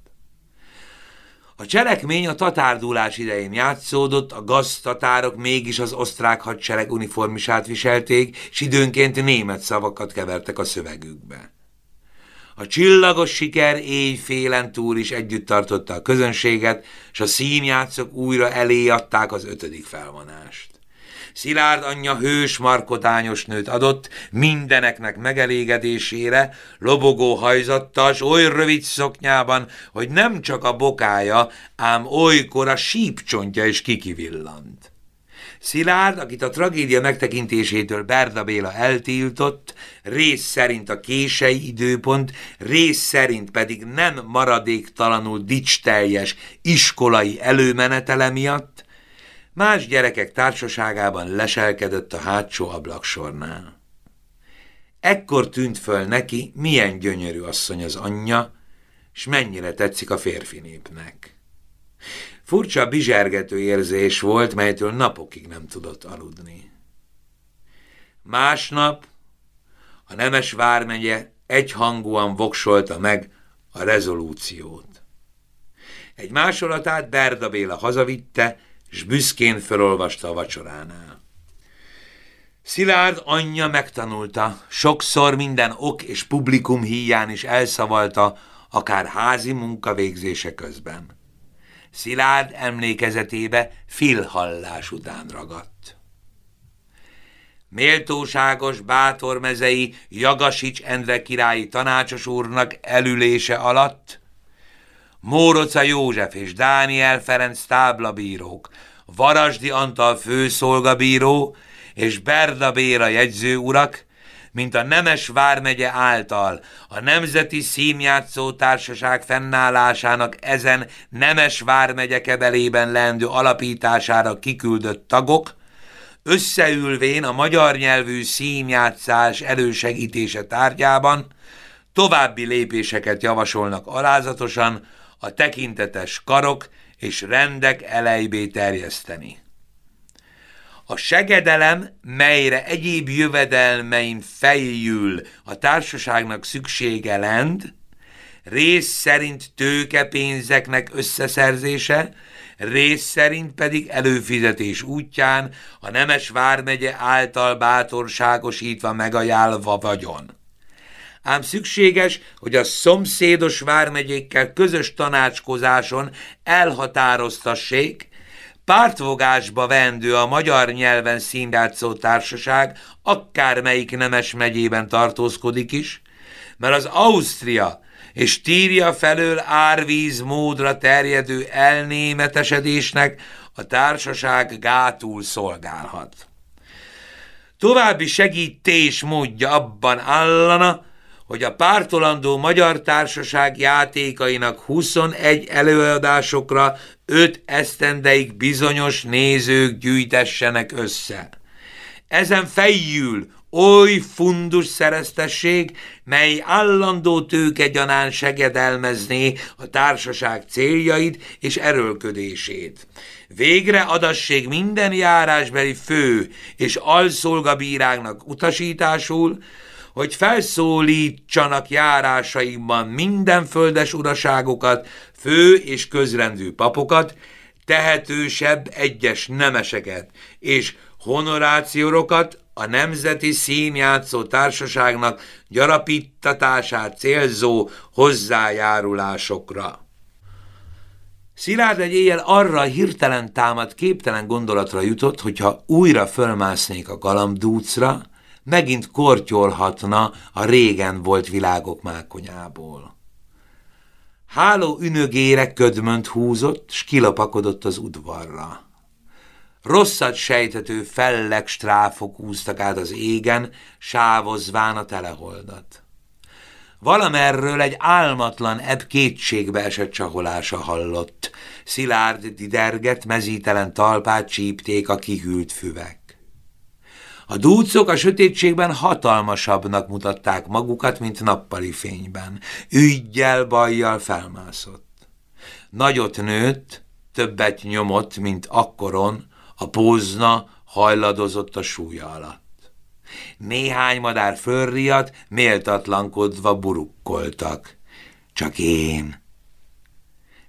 A cselekmény a tatárdulás idején játszódott, a gaztatárok mégis az osztrák hadsereg uniformisát viselték, s időnként német szavakat kevertek a szövegükbe. A csillagos siker éjfélen túl is együtt tartotta a közönséget, és a színjátszok újra elé adták az ötödik felvonást. Szilárd anyja hős markotányos nőt adott, mindeneknek megelégedésére, lobogó hajzattal, s oly rövid szoknyában, hogy nem csak a bokája, ám olykor a sípcsontja is kikivillant. Szilárd, akit a tragédia megtekintésétől Berda Béla eltiltott, rész szerint a kései időpont, rész szerint pedig nem maradéktalanul dicsteljes iskolai előmenetele miatt, más gyerekek társaságában leselkedett a hátsó ablaksornál. Ekkor tűnt föl neki, milyen gyönyörű asszony az anyja, és mennyire tetszik a férfi népnek. Furcsa bizsergető érzés volt, melytől napokig nem tudott aludni. Másnap a Nemes vármegye egyhangúan voksolta meg a rezolúciót. Egy másolatát Berda Béla hazavitte, és büszkén felolvasta a vacsoránál. Szilárd anyja megtanulta, sokszor minden ok és publikum híján is elszavalta, akár házi munka végzése közben. Szilárd emlékezetébe filhallás után ragadt. Méltóságos bátormezei Jagasics Endre királyi tanácsos úrnak elülése alatt Móroca József és Dániel Ferenc táblabírók, Varasdi Antal főszolgabíró és Berda Béra jegyző urak mint a Nemes Vármegye által a Nemzeti Színjátszó Társaság fennállásának ezen Nemes Vármegye kebelében lendő alapítására kiküldött tagok, összeülvén a magyar nyelvű színjátszás elősegítése tárgyában további lépéseket javasolnak alázatosan a tekintetes karok és rendek elejbé terjeszteni. A segedelem, melyre egyéb jövedelmein fejjül a társaságnak szüksége lend, rész szerint tőkepénzeknek összeszerzése, rész szerint pedig előfizetés útján a Nemes Vármegye által bátorságosítva megajánlva vagyon. Ám szükséges, hogy a szomszédos vármegyékkel közös tanácskozáson elhatároztassék, Pártfogásba vendő a magyar nyelven színjátszó társaság, akármelyik nemes megyében tartózkodik is, mert az Ausztria és Tíria felől árvíz módra terjedő elnémetesedésnek a társaság gátul szolgálhat. További segítés módja abban állana, hogy a pártolandó magyar társaság játékainak 21 előadásokra 5 esztendeig bizonyos nézők gyűjtessenek össze. Ezen fejjül oly fundus szereztesség, mely állandó tőkegyanán segedelmezné a társaság céljait és erőlködését. Végre adassék minden járásbeli fő és alszolgabíráknak utasításul, hogy felszólítsanak járásaikban minden földes uraságokat, fő és közrendű papokat, tehetősebb egyes nemeseket és honorációrokat a Nemzeti Színjátszó Társaságnak gyarapítatását célzó hozzájárulásokra. Szilárd egy éjjel arra hirtelen támad képtelen gondolatra jutott, hogyha újra fölmásznék a galambdúcra, megint kortyolhatna a régen volt világok mákonyából. Háló ünögére ködmönt húzott, s kilapakodott az udvarra. Rosszat sejtető felleg stráfok úztak át az égen, sávozván a teleholdat. Valamerről egy álmatlan ebb kétségbe esett csaholása hallott. Szilárd diderget, mezítelen talpát csípték a kihűlt füvek. A dúcok a sötétségben hatalmasabbnak mutatták magukat, mint nappali fényben. Ügyjel, bajjal felmászott. Nagyot nőtt, többet nyomott, mint akkoron, a pózna hajladozott a súlya alatt. Néhány madár fölriadt, méltatlankodva burukkoltak. Csak én.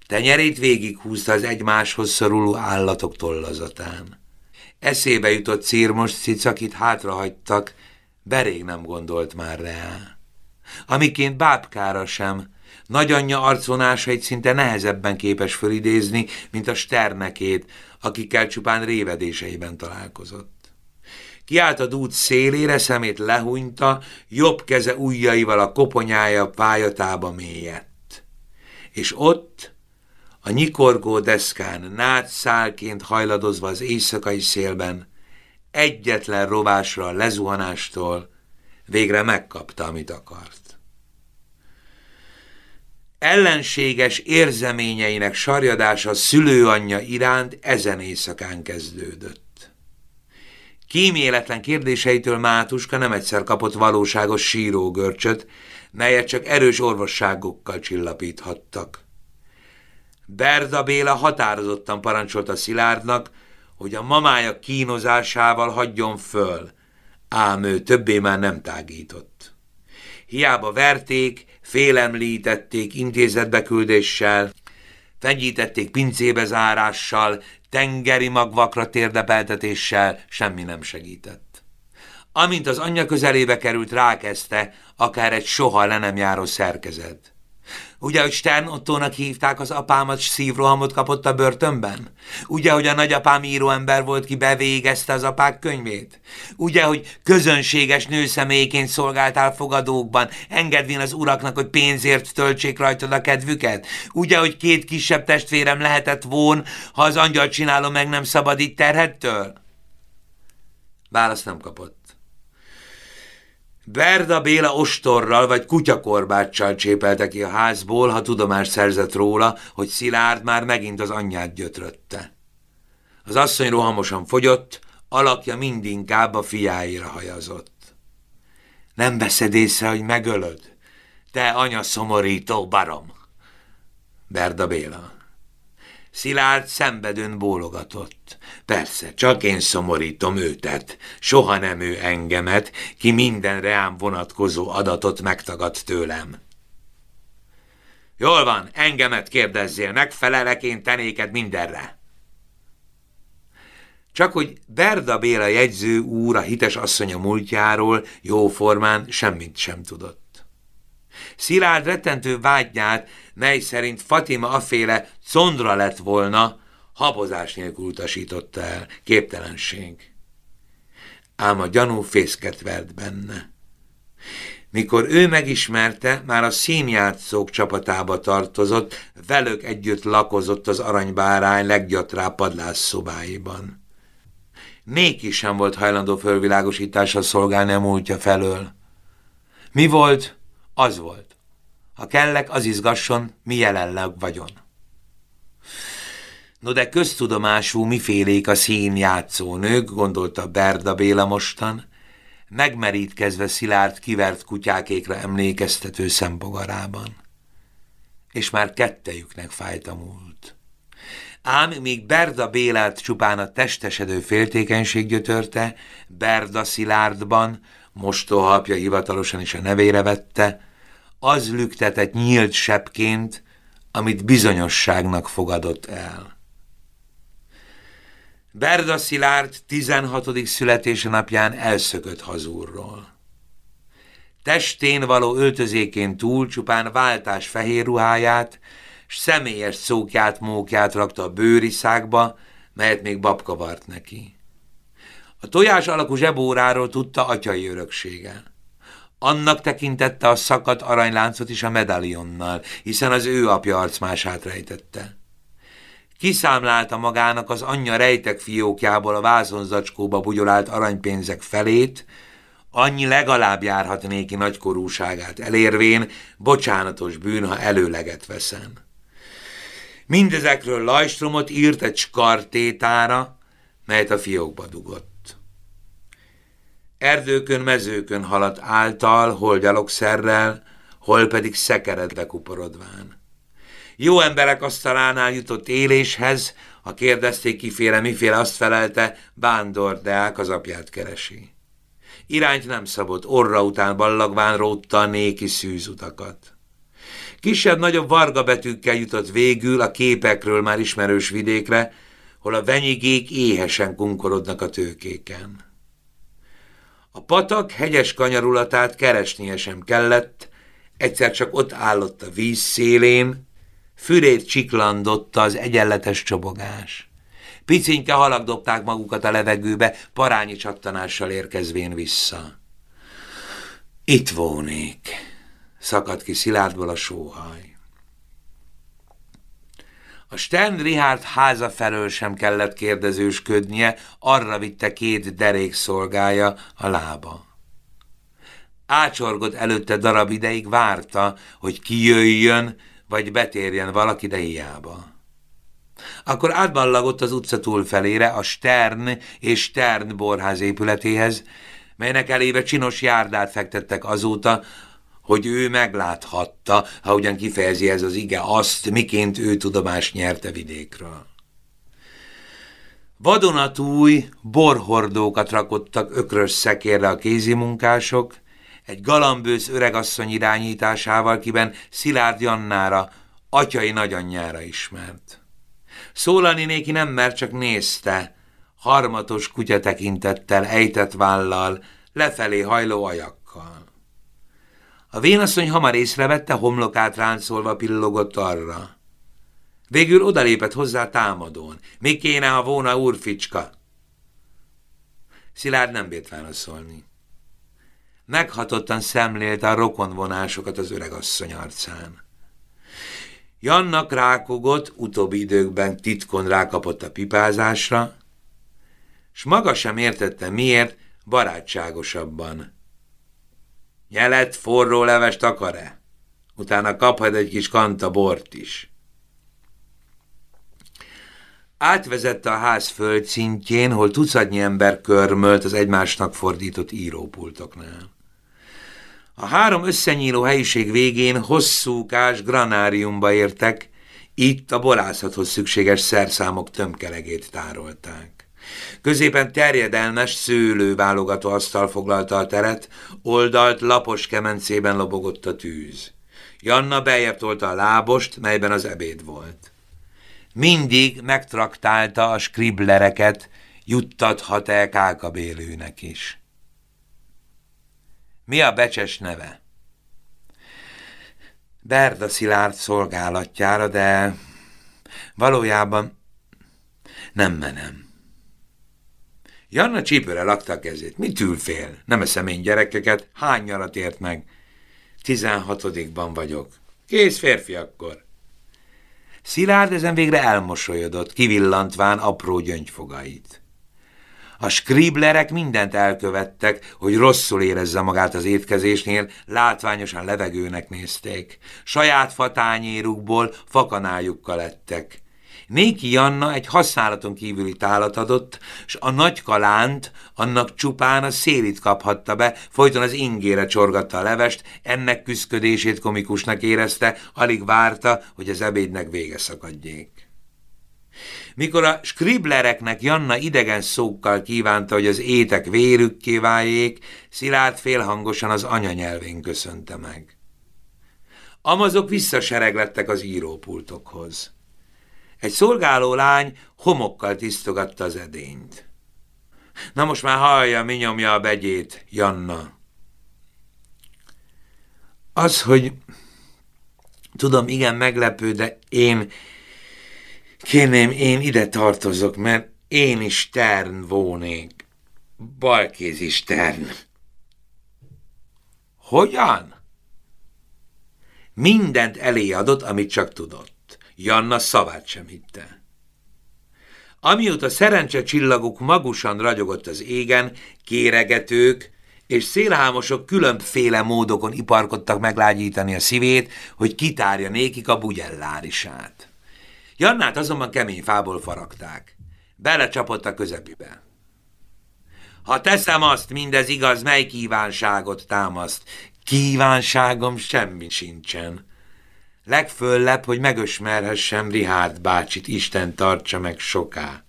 Tenyerét végighúzta az egymáshoz szoruló állatok tollazatán. Eszébe jutott círmos cicakit hátrahagytak, berég nem gondolt már rá. Amiként bábkára sem, Nagyanyja arcvonásait szinte nehezebben képes fölidézni, mint a sternekét, akikkel csupán révedéseiben találkozott. Kiállt a út szélére, szemét lehúnyta, jobb keze ujjaival a koponyája pályatába mélyett. És ott, a nyikorgó deszkán nátszálként hajladozva az éjszakai szélben, egyetlen rovásra a lezuhanástól végre megkapta, amit akart. Ellenséges érzeményeinek sarjadása szülőanyja iránt ezen éjszakán kezdődött. Kíméletlen kérdéseitől Mátuska nem egyszer kapott valóságos sírógörcsöt, melyet csak erős orvosságokkal csillapíthattak. Berda Béla határozottan parancsolta Szilárdnak, hogy a mamája kínozásával hagyjon föl, ám ő többé már nem tágított. Hiába verték, félemlítették intézetbeküldéssel, fenyítették pincébe zárással, tengeri magvakra térdepeltetéssel, semmi nem segített. Amint az anyja közelébe került, rákezdte, akár egy soha le nem járó szerkezet. Ugye, hogy Stern Ottónak hívták az apámat, s szívrohamot kapott a börtönben? Ugye, hogy a nagyapám íróember volt, ki bevégezte az apák könyvét? Ugye, hogy közönséges nőszemélyként szolgáltál fogadókban, engedvén az uraknak, hogy pénzért töltsék rajtad a kedvüket? Ugye, hogy két kisebb testvérem lehetett von, ha az angyal csinálom meg nem szabadít terhettől? Választ nem kapott. Berda Béla ostorral vagy kutyakorbáccsal csépelte ki a házból, ha tudomást szerzett róla, hogy Szilárd már megint az anyját gyötrötte. Az asszony rohamosan fogyott, alakja mindinkább a fiáira hajazott. Nem veszed észre, hogy megölöd? Te anya szomorító barom! Berda Béla. Szilárd szenvedőn bólogatott. Persze, csak én szomorítom őtet, soha nem ő engemet, ki minden reám vonatkozó adatot megtagad tőlem. Jól van, engemet kérdezzél, megfelelek én tenéket mindenre. Csak hogy Berda Béla jegyző úr a hites asszonya múltjáról jóformán semmit sem tudott. Szilárd rettentő vágyját, mely szerint Fatima aféle condra lett volna, habozás nélkül utasította el, képtelenség. Ám a gyanú fészket vert benne. Mikor ő megismerte, már a színjátszók csapatába tartozott, velük együtt lakozott az aranybárány leggyatrább padlás szobáiban. Néki sem volt hajlandó fölvilágosítással szolgálni a múltja felől. Mi volt, az volt. Ha kellek, az izgasson, mi jelenleg vagyon. No de köztudomású mifélék a színjátszónők, gondolta Berda Béla mostan, megmerítkezve szilárd kivert kutyákékra emlékeztető szembogarában. És már kettejüknek fájt a múlt. Ám míg Berda Bélát csupán a testesedő féltékenység gyötörte, Berda Szilárdban, mostohapja hivatalosan is a nevére vette, az lüktetett nyílt sepként, amit bizonyosságnak fogadott el. Berda Szilárd 16. születése napján elszökött hazúrról. Testén való öltözékén túl csupán váltás fehér ruháját, s személyes szókját, mókját rakta a bőriszákba, melyet még babka vart neki. A tojás alakú zsebóráról tudta atyai öröksége. Annak tekintette a szakadt aranyláncot is a medaljonnal, hiszen az ő apja arcmását rejtette. Kiszámlálta magának az anyja rejtek fiókjából a vázonzacskóba bugyolált aranypénzek felét, annyi legalább járhat néki nagykorúságát elérvén, bocsánatos bűn, ha előleget veszem. Mindezekről Lajstromot írt egy skartétára, melyet a fiókba dugott. Erdőkön, mezőkön haladt által, hol gyalogszerrel, hol pedig szekeredve kuporodván. Jó emberek asztalánál jutott éléshez, ha kérdezték kiféle, miféle, azt felelte, Bándor Deák az apját keresi. Irányt nem szabott, orra után ballagván rótta a néki szűzutakat. Kisebb-nagyobb varga betűkkel jutott végül a képekről már ismerős vidékre, hol a venyigék éhesen kunkorodnak a tőkéken. A patak hegyes kanyarulatát keresnie sem kellett, egyszer csak ott állott a víz szélén, fürét csiklandotta az egyenletes csobogás. Picinke halak dobták magukat a levegőbe, parányi csattanással érkezvén vissza. Itt vónék, szakadt ki szilárdból a sóhaj. A Stern Richard háza felől sem kellett kérdezősködnie, arra vitte két derék szolgája a lába. Ácsorgott előtte darab ideig, várta, hogy kijöjjön, vagy betérjen valaki, de hiába. Akkor átballagott az utca túlfelére a Stern és Stern borház épületéhez, melynek elébe csinos járdát fektettek azóta, hogy ő megláthatta, ha ugyan kifejezi ez az ige azt, miként ő tudomást nyerte vidékről. Vadonatúj borhordókat rakottak ökrös szekérre a kézimunkások, egy galambősz öregasszony irányításával, kiben Szilárd Jannára, atyai nagyanyjára ismert. Szólani néki nem mert, csak nézte, harmatos kutya tekintettel, ejtett vállal, lefelé hajló ajakkal. A vénasszony hamar észrevette, homlokát ráncolva pillogott arra. Végül odalépett hozzá támadón. Mi kéne, ha volna úrficska? Szilárd nem bírt válaszolni. Meghatottan szemlélte a rokonvonásokat az öregasszony arcán. Jannak rákogott, utóbbi időkben titkon rákapott a pipázásra, s maga sem értette miért, barátságosabban. Nyelet forró levest akar-e? Utána kaphat egy kis kanta bort is. Átvezette a ház földszintjén, hol tucatnyi ember körmölt az egymásnak fordított írópultoknál. A három összenyíló helyiség végén hosszúkás granáriumba értek, itt a borászathoz szükséges szerszámok tömkelegét tárolták. Középen terjedelmes szőlőválogató asztal foglalta a teret, oldalt lapos kemencében lobogott a tűz. Janna beljebb tolta a lábost, melyben az ebéd volt. Mindig megtraktálta a skriblereket, juttathat el kákabélőnek is. Mi a becses neve? Berda Szilárd szolgálatjára, de valójában nem menem. Janna csípőre lakta a kezét. Mit ül fél? Nem eszem én gyerekeket. Hány nyarat ért meg? Tizenhatodikban vagyok. Kész férfi akkor. Szilárd ezen végre elmosolyodott, kivillantván apró gyöngyfogait. A skriblerek mindent elkövettek, hogy rosszul érezze magát az étkezésnél, látványosan levegőnek nézték. Saját fatányérukból fakanájukkal lettek. Néki Janna egy használaton kívüli tálat adott, s a nagy kalánt annak csupán a szélit kaphatta be, folyton az ingére csorgatta a levest, ennek küszködését komikusnak érezte, alig várta, hogy az ebédnek vége szakadjék. Mikor a skriblereknek Janna idegen szókkal kívánta, hogy az étek vérükké váljék, Szilárd félhangosan az anyanyelvén köszönte meg. Amazok visszasereglettek az írópultokhoz. Egy szolgáló lány homokkal tisztogatta az edényt. Na most már hallja, mi nyomja a begyét, Janna. Az, hogy tudom, igen meglepő, de én Kérném, én ide tartozok, mert én is tern vónék. Balkézi stern. Hogyan? Mindent elé adott, amit csak tudott. Janna szavát sem hitte. Amióta szerencse csillaguk magusan ragyogott az égen, kéregetők és szélhámosok különféle módokon iparkodtak meglágyítani a szívét, hogy kitárja nékik a bugyellárisát. Jannát azonban kemény fából faragták. Belecsapott a közepébe. Ha teszem azt, mindez igaz, mely kívánságot támaszt? Kívánságom semmi sincsen. Legföllebb, hogy megösmerhessem Rihárd bácsit, Isten tartsa meg soká.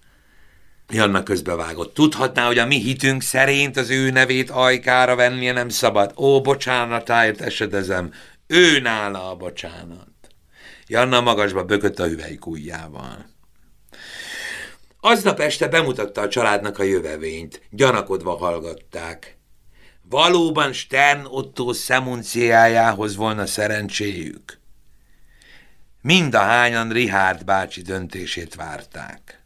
Janna közbevágott. Tudhatná, hogy a mi hitünk szerint az ő nevét ajkára vennie nem szabad. Ó, bocsánatáért esedezem. Ő nála a bocsánat. Janna magasba bökött a hüvelykújjával. Aznap este bemutatta a családnak a jövevényt, gyanakodva hallgatták. Valóban Stern Otto szemunciájához volna szerencséjük. Mind a hányan Richard bácsi döntését várták.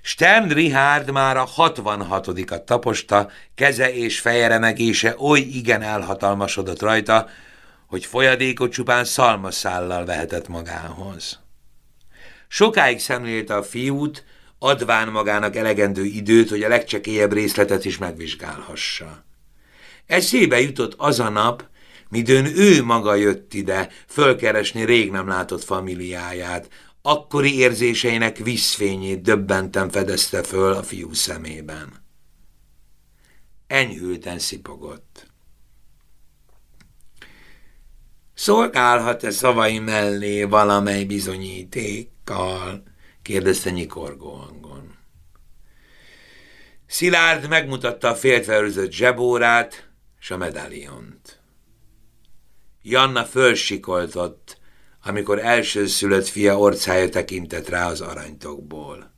Stern Richard már a 66 taposta, keze és feje remegése oly igen elhatalmasodott rajta, hogy folyadékot csupán szalmaszállal vehetett magához. Sokáig szemlélte a fiút, adván magának elegendő időt, hogy a legcsekélyebb részletet is megvizsgálhassa. Eszébe jutott az a nap, midőn ő maga jött ide fölkeresni rég nem látott familiáját, akkori érzéseinek viszfényét döbbenten fedezte föl a fiú szemében. Enyhülten szipogott. Szolgálhat-e szavai mellé valamely bizonyítékkal? kérdezte nyikorgó hangon. Szilárd megmutatta a féltveőrzött zsebórát és a medáliont. Janna fölsikoltott, amikor elsőszülött fia orcája tekintett rá az aranytokból.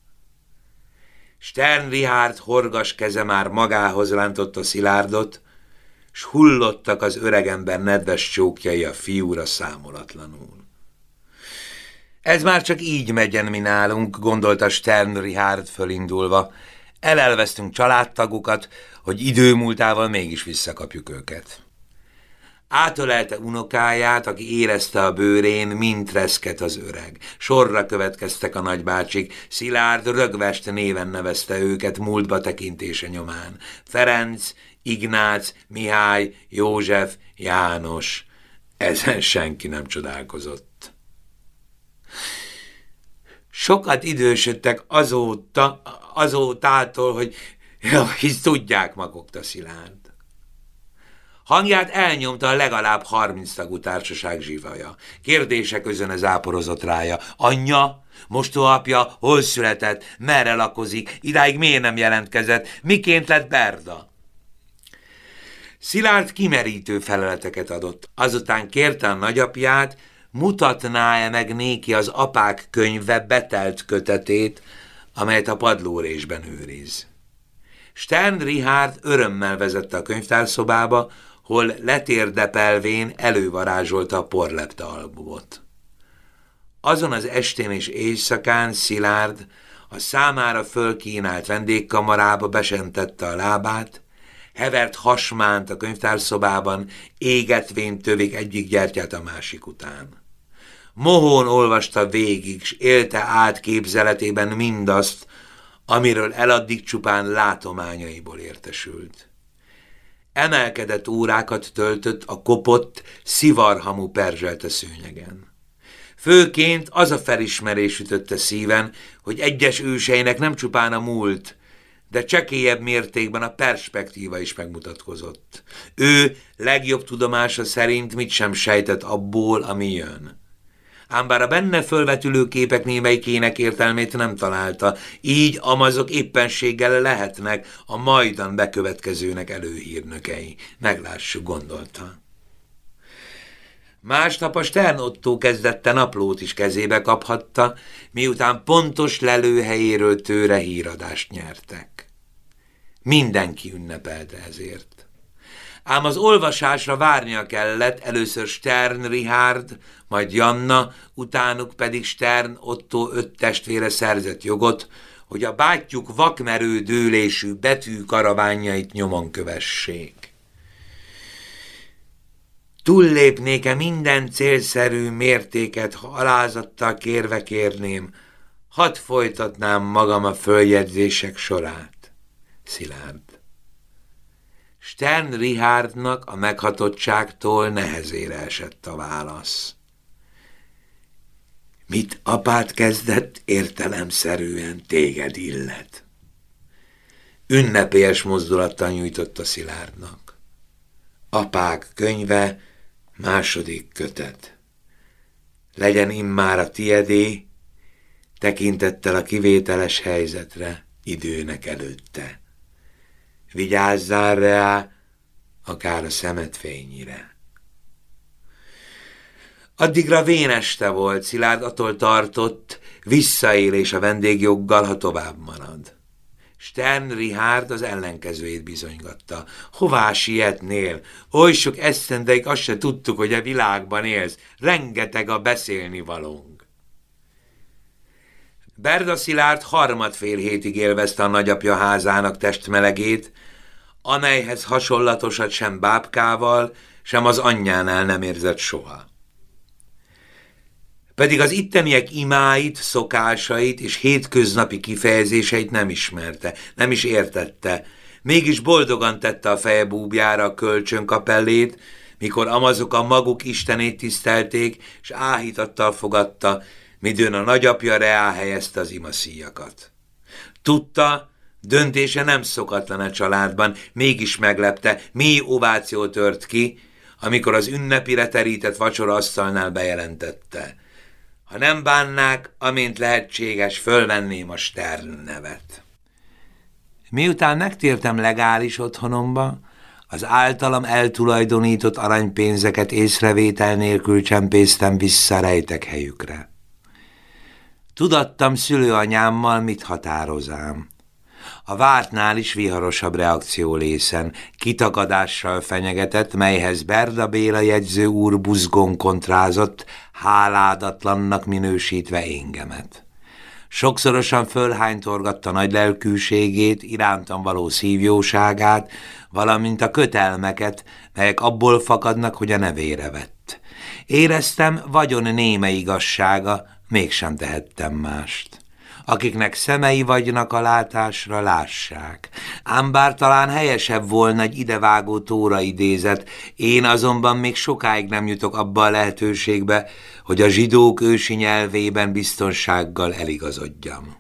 Stern Richard horgas keze már magához rántotta Szilárdot, s hullottak az öregember nedves csókjai a fiúra számolatlanul. Ez már csak így megyen mi nálunk, gondolta Stern Richard fölindulva. Elelveztünk családtagokat, hogy idő múltával mégis visszakapjuk őket. Átölelte unokáját, aki érezte a bőrén, mint reszket az öreg. Sorra következtek a nagybácsik, Szilárd rögvest néven nevezte őket múltba tekintése nyomán. Ferenc, Ignác, Mihály, József, János. Ezen senki nem csodálkozott. Sokat idősödtek azóta, azótától, hogy hisz tudják magukta Szilárd. Hangját elnyomta a legalább harminc tagú társaság zsivaja. Kérdések közön záporozott rája. Anyja, apja, hol született, merre lakozik, idáig miért nem jelentkezett, miként lett Berda? Szilárd kimerítő feleleteket adott. Azután kérte a nagyapját, mutatná-e meg néki az apák könyve betelt kötetét, amelyet a padlórésben őriz. Stern Richard örömmel vezette a könyvtárszobába, hol letérdepelvén elővarázsolta a porlepte albumot. Azon az estén és éjszakán Szilárd a számára fölkínált vendégkamarába besentette a lábát, hevert hasmánt a könyvtárszobában, égetvén tövik egyik gyertyát a másik után. Mohón olvasta végig, s élte át képzeletében mindazt, amiről eladdig csupán látományaiból értesült. Emelkedett órákat töltött a kopott, szivarhamú perzselte szőnyegen. Főként az a felismerés ütötte szíven, hogy egyes őseinek nem csupán a múlt, de csekélyebb mértékben a perspektíva is megmutatkozott. Ő legjobb tudomása szerint mit sem sejtett abból, ami jön ám bár a benne fölvetülő képek némelyikének értelmét nem találta, így amazok éppenséggel lehetnek a majdan bekövetkezőnek előhírnökei. Meglássuk, gondolta. Másnap a Stern Otto kezdette naplót is kezébe kaphatta, miután pontos lelőhelyéről tőre híradást nyertek. Mindenki ünnepelte ezért ám az olvasásra várnia kellett először Stern Richard, majd Janna, utánuk pedig Stern Otto öt testvére szerzett jogot, hogy a bátyjuk vakmerő dőlésű betű karaványait nyomon kövessék. Túllépnék-e minden célszerű mértéket, ha alázattal kérve kérném, hadd folytatnám magam a följegyzések sorát. Szilárd. Stern Richardnak a meghatottságtól nehezére esett a válasz. Mit apát kezdett, értelemszerűen téged illet. Ünnepélyes mozdulattal nyújtotta Szilárdnak. Apák könyve, második kötet. Legyen immár a tiedé, tekintettel a kivételes helyzetre, időnek előtte vigyázzál rá, akár a szemet fényire. Addigra véneste volt, Szilárd attól tartott, visszaélés a vendégjoggal, ha tovább marad. Stern Richard az ellenkezőjét bizonygatta. Hová sietnél? Oly sok esztendeig azt se tudtuk, hogy a világban élsz. Rengeteg a beszélni valónk. Berda Szilárd harmadfél hétig élvezte a nagyapja házának testmelegét, amelyhez hasonlatosat sem bábkával, sem az anyjánál nem érzett soha. Pedig az itteniek imáit, szokásait és hétköznapi kifejezéseit nem ismerte, nem is értette, mégis boldogan tette a feje búbjára a kölcsönkapellét, mikor amazok a maguk istenét tisztelték, és áhítattal fogadta, midőn a nagyapja reá helyezte az imaszíjakat. Tudta, döntése nem szokatlan a családban, mégis meglepte, mély ováció tört ki, amikor az ünnepire terített vacsora asztalnál bejelentette. Ha nem bánnák, amint lehetséges, fölvenném a Stern nevet. Miután megtértem legális otthonomba, az általam eltulajdonított aranypénzeket észrevétel nélkül csempésztem vissza rejtek helyükre. Tudattam szülőanyámmal, mit határozám. A vártnál is viharosabb reakció lészen, kitakadással fenyegetett, melyhez Berda Béla jegyző úr buzgón kontrázott, háládatlannak minősítve engemet. Sokszorosan fölhánytorgatta nagy lelkűségét, irántam való szívjóságát, valamint a kötelmeket, melyek abból fakadnak, hogy a nevére vett. Éreztem vagyon néme igazsága, mégsem tehettem mást akiknek szemei vagynak a látásra, lássák. Ám bár talán helyesebb volna egy idevágó tóra idézet, én azonban még sokáig nem jutok abba a lehetőségbe, hogy a zsidók ősi nyelvében biztonsággal eligazodjam.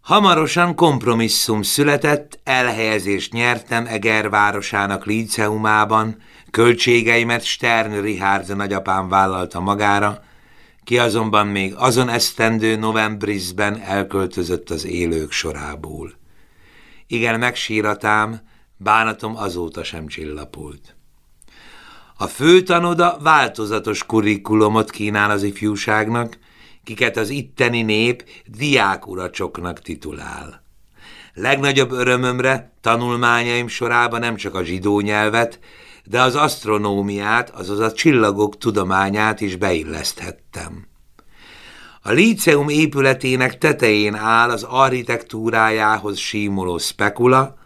Hamarosan kompromisszum született, elhelyezést nyertem Eger városának líceumában, költségeimet Stern Richard nagyapám vállalta magára, ki azonban még azon esztendő novembrisben elköltözött az élők sorából. Igen, megsíratám, bánatom azóta sem csillapult. A főtanoda változatos kurikulumot kínál az ifjúságnak, kiket az itteni nép diákuracsoknak titulál. Legnagyobb örömömre tanulmányaim sorában nem csak a zsidó nyelvet, de az asztronómiát, azaz a csillagok tudományát is beilleszthettem. A líceum épületének tetején áll az architektúrájához símuló spekula,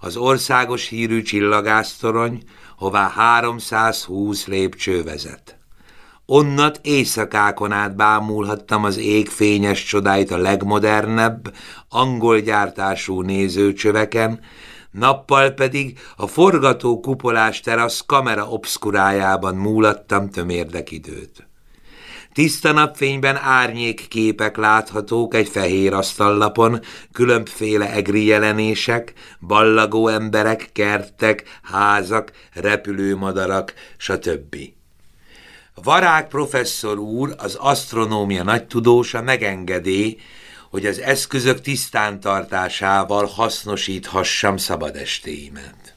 az országos hírű csillagásztorony, hová 320 lépcső vezet. Onnat éjszakákon át bámulhattam az ég fényes csodáit a legmodernebb, angol gyártású nézőcsöveken, nappal pedig a forgató kupolás terasz kamera obszkurájában múlattam tömérdek időt. Tiszta napfényben árnyék képek láthatók egy fehér asztallapon, különbféle egri jelenések, ballagó emberek, kertek, házak, repülőmadarak, stb. Varák professzor úr, az asztronómia nagy tudósa megengedi, hogy az eszközök tisztántartásával hasznosíthassam szabadestéimet.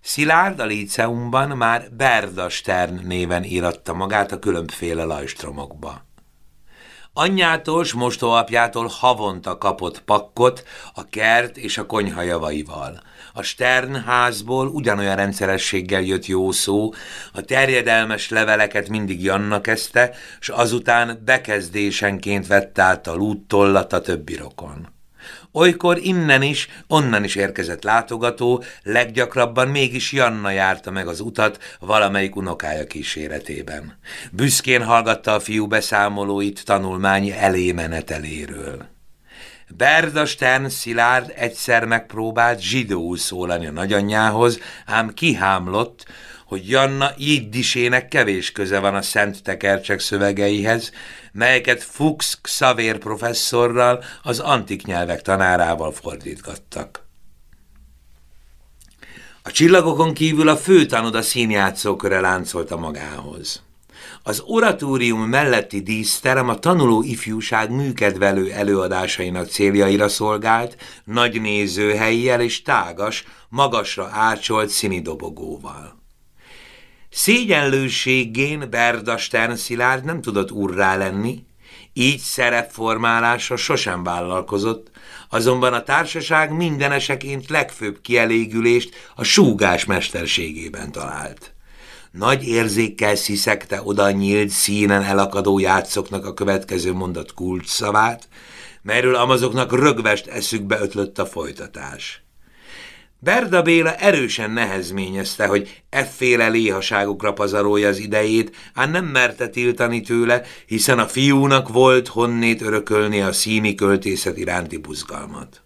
Szilárd a líceumban már Berda Stern néven íratta magát a különbféle lajstromokba. Anyjától s mostóapjától havonta kapott pakkot a kert és a konyha javaival. A Sternházból ugyanolyan rendszerességgel jött jó szó, a terjedelmes leveleket mindig Janna kezdte, s azután bekezdésenként vett át a lúttollat a többi rokon. Olykor innen is, onnan is érkezett látogató, leggyakrabban mégis Janna járta meg az utat valamelyik unokája kíséretében. Büszkén hallgatta a fiú beszámolóit tanulmányi elémeneteléről. Berda Stern Szilárd egyszer megpróbált zsidóul szólani a nagyanyjához, ám kihámlott, hogy Janna jiddisének kevés köze van a szent tekercsek szövegeihez, melyeket Fuchs Xavér professzorral, az antik nyelvek tanárával fordítgattak. A csillagokon kívül a főtanoda színjátszóköre láncolta magához. Az oratórium melletti díszterem a tanuló ifjúság műkedvelő előadásainak céljaira szolgált, nagy nézőhelyjel és tágas, magasra ácsolt színidobogóval. Szégyenlőségén Berda Stern Szilárd nem tudott urrá lenni, Így szerepformálásra sosem vállalkozott, azonban a társaság minden eseként legfőbb kielégülést a súgás mesterségében talált. Nagy érzékkel sziszegte oda nyílt színen elakadó játszoknak a következő mondat kulcs szavát, melyről amazoknak rögvest eszükbe ötlött a folytatás. Berda Béla erősen nehezményezte, hogy efféle léhaságokra pazarolja az idejét, ám nem merte tiltani tőle, hiszen a fiúnak volt honnét örökölni a színi költészet iránti buzgalmat.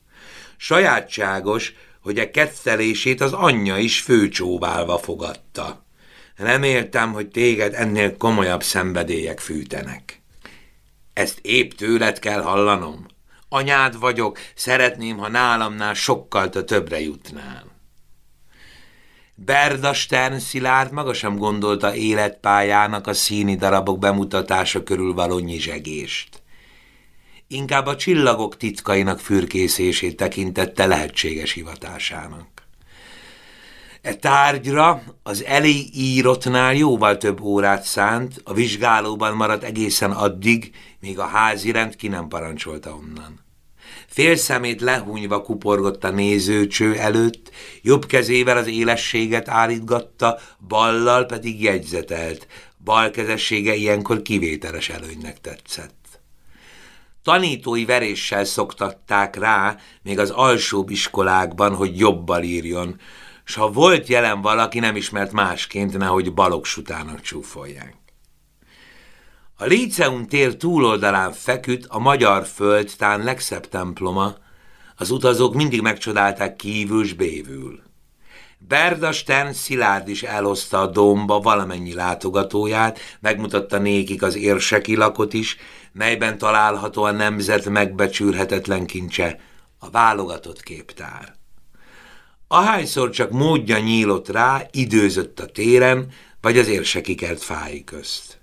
Sajátságos, hogy a kettelését az anyja is főcsóválva fogadta. Reméltem, hogy téged ennél komolyabb szenvedélyek fűtenek. Ezt épp tőled kell hallanom. Anyád vagyok, szeretném, ha nálamnál sokkal többre jutnál. Berda Stern Szilárd maga sem gondolta életpályának a színi darabok bemutatása körül való nyizsegést. Inkább a csillagok titkainak fürkészését tekintette lehetséges hivatásának. E tárgyra az elé írottnál jóval több órát szánt, a vizsgálóban maradt egészen addig, míg a házi rend ki nem parancsolta onnan. Fél szemét lehúnyva kuporgott a nézőcső előtt, jobb kezével az élességet állítgatta, ballal pedig jegyzetelt. Balkezessége ilyenkor kivételes előnynek tetszett. Tanítói veréssel szoktatták rá, még az alsóbb iskolákban, hogy jobbal írjon, s ha volt jelen valaki, nem ismert másként, nehogy balogsutának csúfolják. A Líceum tér túloldalán feküdt a magyar föld tán legszebb temploma, az utazók mindig megcsodálták kívül s bévül. Berda Stern Szilárd is elhozta a domba valamennyi látogatóját, megmutatta nékik az érseki lakot is, melyben található a nemzet megbecsülhetetlen kincse, a válogatott képtár. Ahányszor csak módja nyílott rá, időzött a téren, vagy az érseki kert fái közt.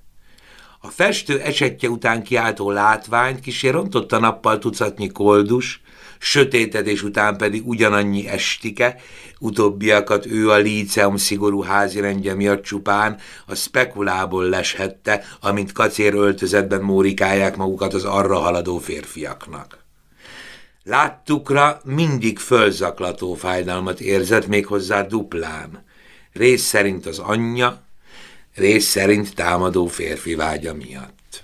A festő esetje után kiáltó látványt kisé rontott nappal tucatnyi koldus, sötétedés után pedig ugyanannyi estike, utóbbiakat ő a líceum szigorú házirendje miatt csupán a spekulából leshette, amint kacér öltözetben mórikálják magukat az arra haladó férfiaknak. Láttukra mindig fölzaklató fájdalmat érzett még hozzá duplán. Rész szerint az anyja, rész szerint támadó férfi vágya miatt.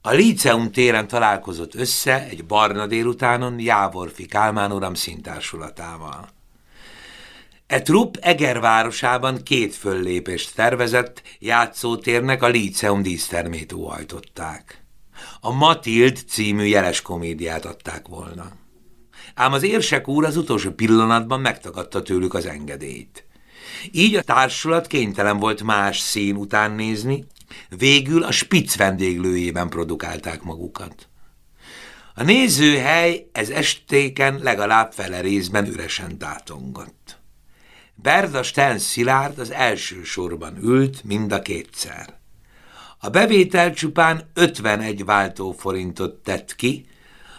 A Líceum téren találkozott össze egy barna délutánon Jávorfi Kálmán uram szintársulatával. E trupp Eger városában két föllépést tervezett, játszótérnek a Líceum dísztermét óhajtották. A Matild című jeles komédiát adták volna. Ám az érsek úr az utolsó pillanatban megtagadta tőlük az engedélyt. Így a társulat kénytelen volt más szín után nézni, végül a Spitz vendéglőjében produkálták magukat. A nézőhely ez estéken legalább fele részben üresen tátongott. Berda Sten Szilárd az első sorban ült mind a kétszer. A bevétel csupán 51 váltóforintot tett ki,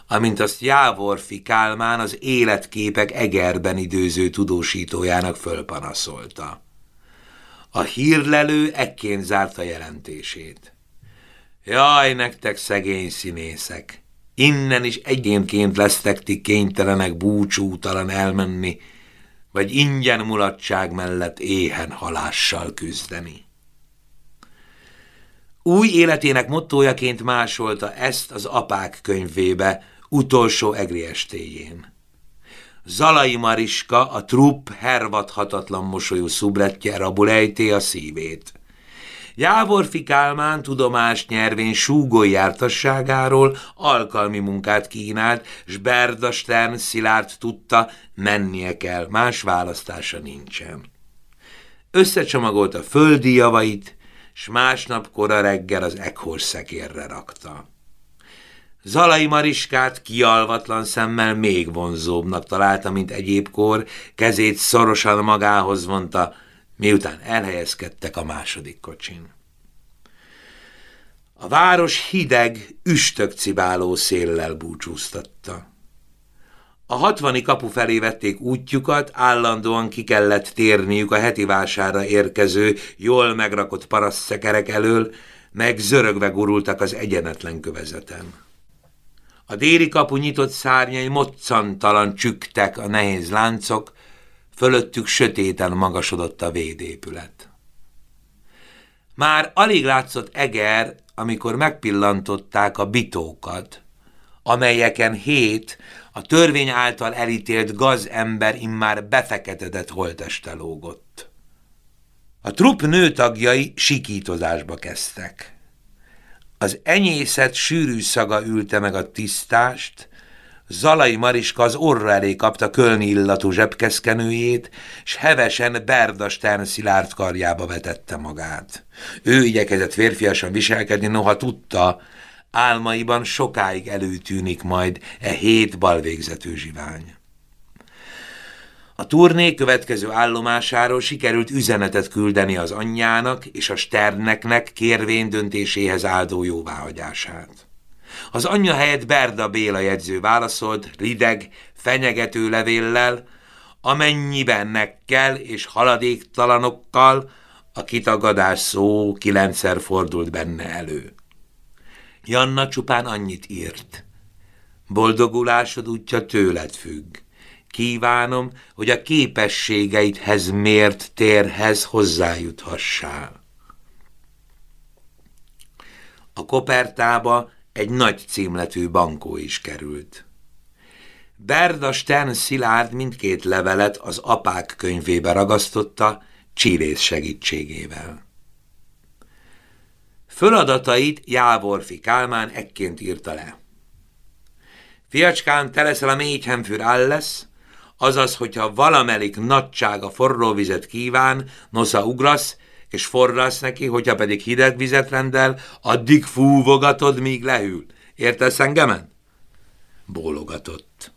amint azt Jávorfi Kálmán az életképek egerben időző tudósítójának fölpanaszolta. A hírlelő ekként zárta jelentését. Jaj, nektek szegény színészek! Innen is egyénként lesztek ti kénytelenek búcsútalan elmenni, vagy ingyen mulatság mellett éhen halással küzdeni. Új életének mottójaként másolta ezt az apák könyvébe, utolsó egri estéjén. Zalai Mariska, a trupp hervadhatatlan mosolyú szubrettje rabulejté a szívét. Jávorfi Kálmán tudomást nyervén súgói jártasságáról alkalmi munkát kínált, s Berda Stern szilárd tudta, mennie kell, más választása nincsen. Összecsomagolta földi javait, s másnap kora reggel az ekhor szekérre rakta. Zalai Mariskát kialvatlan szemmel még vonzóbbnak találta, mint egyébkor, kezét szorosan magához vonta, miután elhelyezkedtek a második kocsin. A város hideg, üstökcibáló széllel búcsúztatta. A hatvani kapu felé vették útjukat, állandóan ki kellett térniük a heti vásárra érkező, jól megrakott parasztszekerek elől, meg zörögve gurultak az egyenetlen kövezeten. A déli kapu nyitott szárnyai moccantalan csüktek a nehéz láncok, fölöttük sötéten magasodott a védépület. Már alig látszott eger, amikor megpillantották a bitókat, amelyeken hét a törvény által elítélt gazember immár befeketedett holteste lógott. A trupp nőtagjai sikítozásba kezdtek. Az enyészet sűrű szaga ülte meg a tisztást, Zalai Mariska az orra elé kapta kölni illatú zsebkeszkenőjét, s hevesen Berda Stern szilárd karjába vetette magát. Ő igyekezett férfiasan viselkedni, noha tudta, álmaiban sokáig előtűnik majd e hét balvégzető zsivány. A turné következő állomásáról sikerült üzenetet küldeni az anyjának és a Sterneknek kérvén döntéséhez áldó jóváhagyását. Az anyja helyett Berda Béla jegyző válaszolt rideg, fenyegető levéllel, amennyiben nekkel és haladéktalanokkal a kitagadás szó kilencszer fordult benne elő. Janna csupán annyit írt. Boldogulásod útja tőled függ. Kívánom, hogy a képességeidhez mért térhez hozzájuthassál. A kopertába egy nagy címletű bankó is került. Berda Stern Szilárd mindkét levelet az apák könyvébe ragasztotta, csirész segítségével. Föladatait Jávorfi Kálmán ekként írta le. Fiacskám, te leszel a mégyhemfűr alles, azaz, hogyha valamelik nagysága forró vizet kíván, nosza ugrasz, és forrasz neki, hogyha pedig hideg vizet rendel, addig fúvogatod, míg lehűl. Értesz engemen? Bólogatott.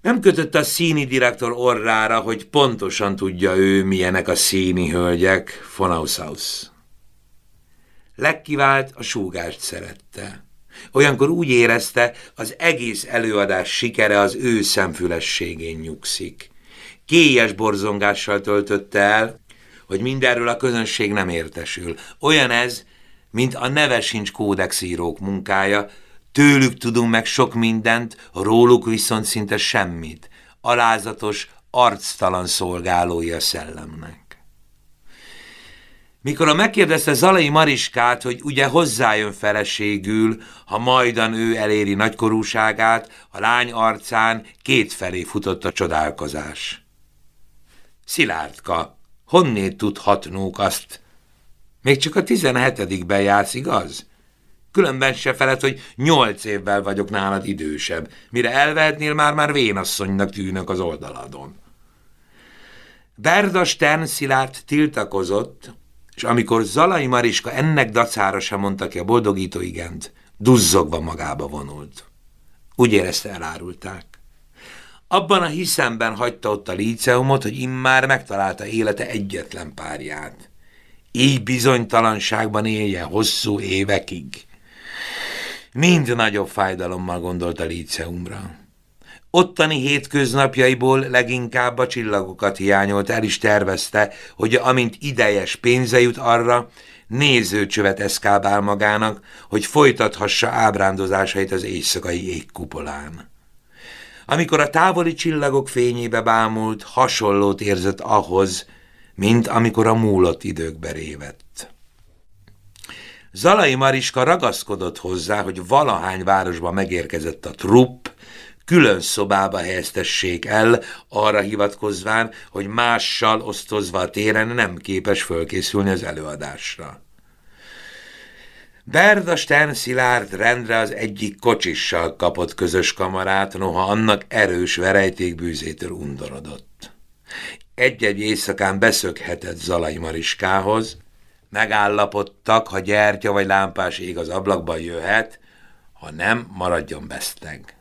Nem kötött a színi direktor orrára, hogy pontosan tudja ő, milyenek a színi hölgyek, Fonausaus. Legkivált a súgást szerette. Olyankor úgy érezte, az egész előadás sikere az ő szemfülességén nyugszik. Kélyes borzongással töltötte el, hogy mindenről a közönség nem értesül. Olyan ez, mint a nevesincs kódexírók munkája, tőlük tudunk meg sok mindent, róluk viszont szinte semmit. Alázatos, arctalan szolgálói a szellemnek. Mikor a megkérdezte Zalai Mariskát, hogy ugye hozzájön feleségül, ha majdan ő eléri nagykorúságát, a lány arcán kétfelé futott a csodálkozás. Szilárdka, honnét tudhatnók azt? Még csak a tizenhetedikben jársz, igaz? Különben se feled, hogy nyolc évvel vagyok nálad idősebb, mire elvehetnél már-már vénasszonynak tűnök az oldaladon. Berda Stern Szilárd tiltakozott, és amikor Zalai Mariska ennek dacára sem mondta ki a boldogító igent, duzzogva magába vonult. Úgy érezte elárulták. Abban a hiszemben hagyta ott a líceumot, hogy immár megtalálta élete egyetlen párját. Így bizonytalanságban élje hosszú évekig. Mind nagyobb fájdalommal gondolt a líceumra. Ottani hétköznapjaiból leginkább a csillagokat hiányolt, el is tervezte, hogy amint idejes pénze jut arra, nézőcsövet eszkábál magának, hogy folytathassa ábrándozásait az éjszakai égkupolán. Amikor a távoli csillagok fényébe bámult, hasonlót érzett ahhoz, mint amikor a múlott időkbe révett. Zalai Mariska ragaszkodott hozzá, hogy valahány városba megérkezett a trupp, külön szobába helyeztessék el, arra hivatkozván, hogy mással osztozva a téren nem képes fölkészülni az előadásra. Berda Stern Szilárd rendre az egyik kocsissal kapott közös kamarát, noha annak erős verejtékbűzétől undorodott. Egy-egy éjszakán beszökhetett Zalai Mariskához, megállapodtak, ha gyertya vagy lámpás ég az ablakban jöhet, ha nem, maradjon beszteg.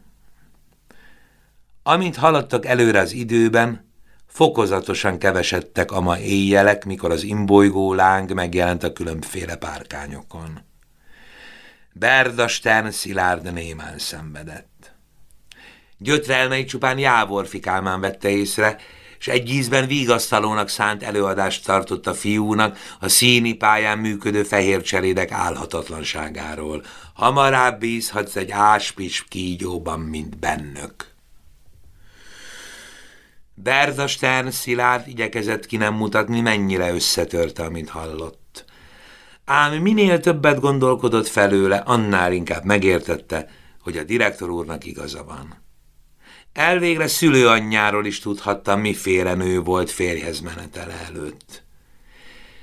Amint haladtak előre az időben, fokozatosan kevesedtek a ma éjjelek, mikor az imbolygó láng megjelent a különféle párkányokon. Berda Stern szilárd némán szenvedett. Gyötrelmei csupán Jávor fikálmán vette észre, és egy ízben vigasztalónak szánt előadást tartott a fiúnak a színi pályán működő fehér cserédek álhatatlanságáról. Hamarabb bízhatsz egy áspis kígyóban, mint bennök. Berza Stern szilárd igyekezett ki nem mutatni, mennyire összetörte, amit hallott. Ám minél többet gondolkodott felőle, annál inkább megértette, hogy a direktor úrnak igaza van. Elvégre szülőanyjáról is tudhatta, miféle nő volt férjhez menetele előtt.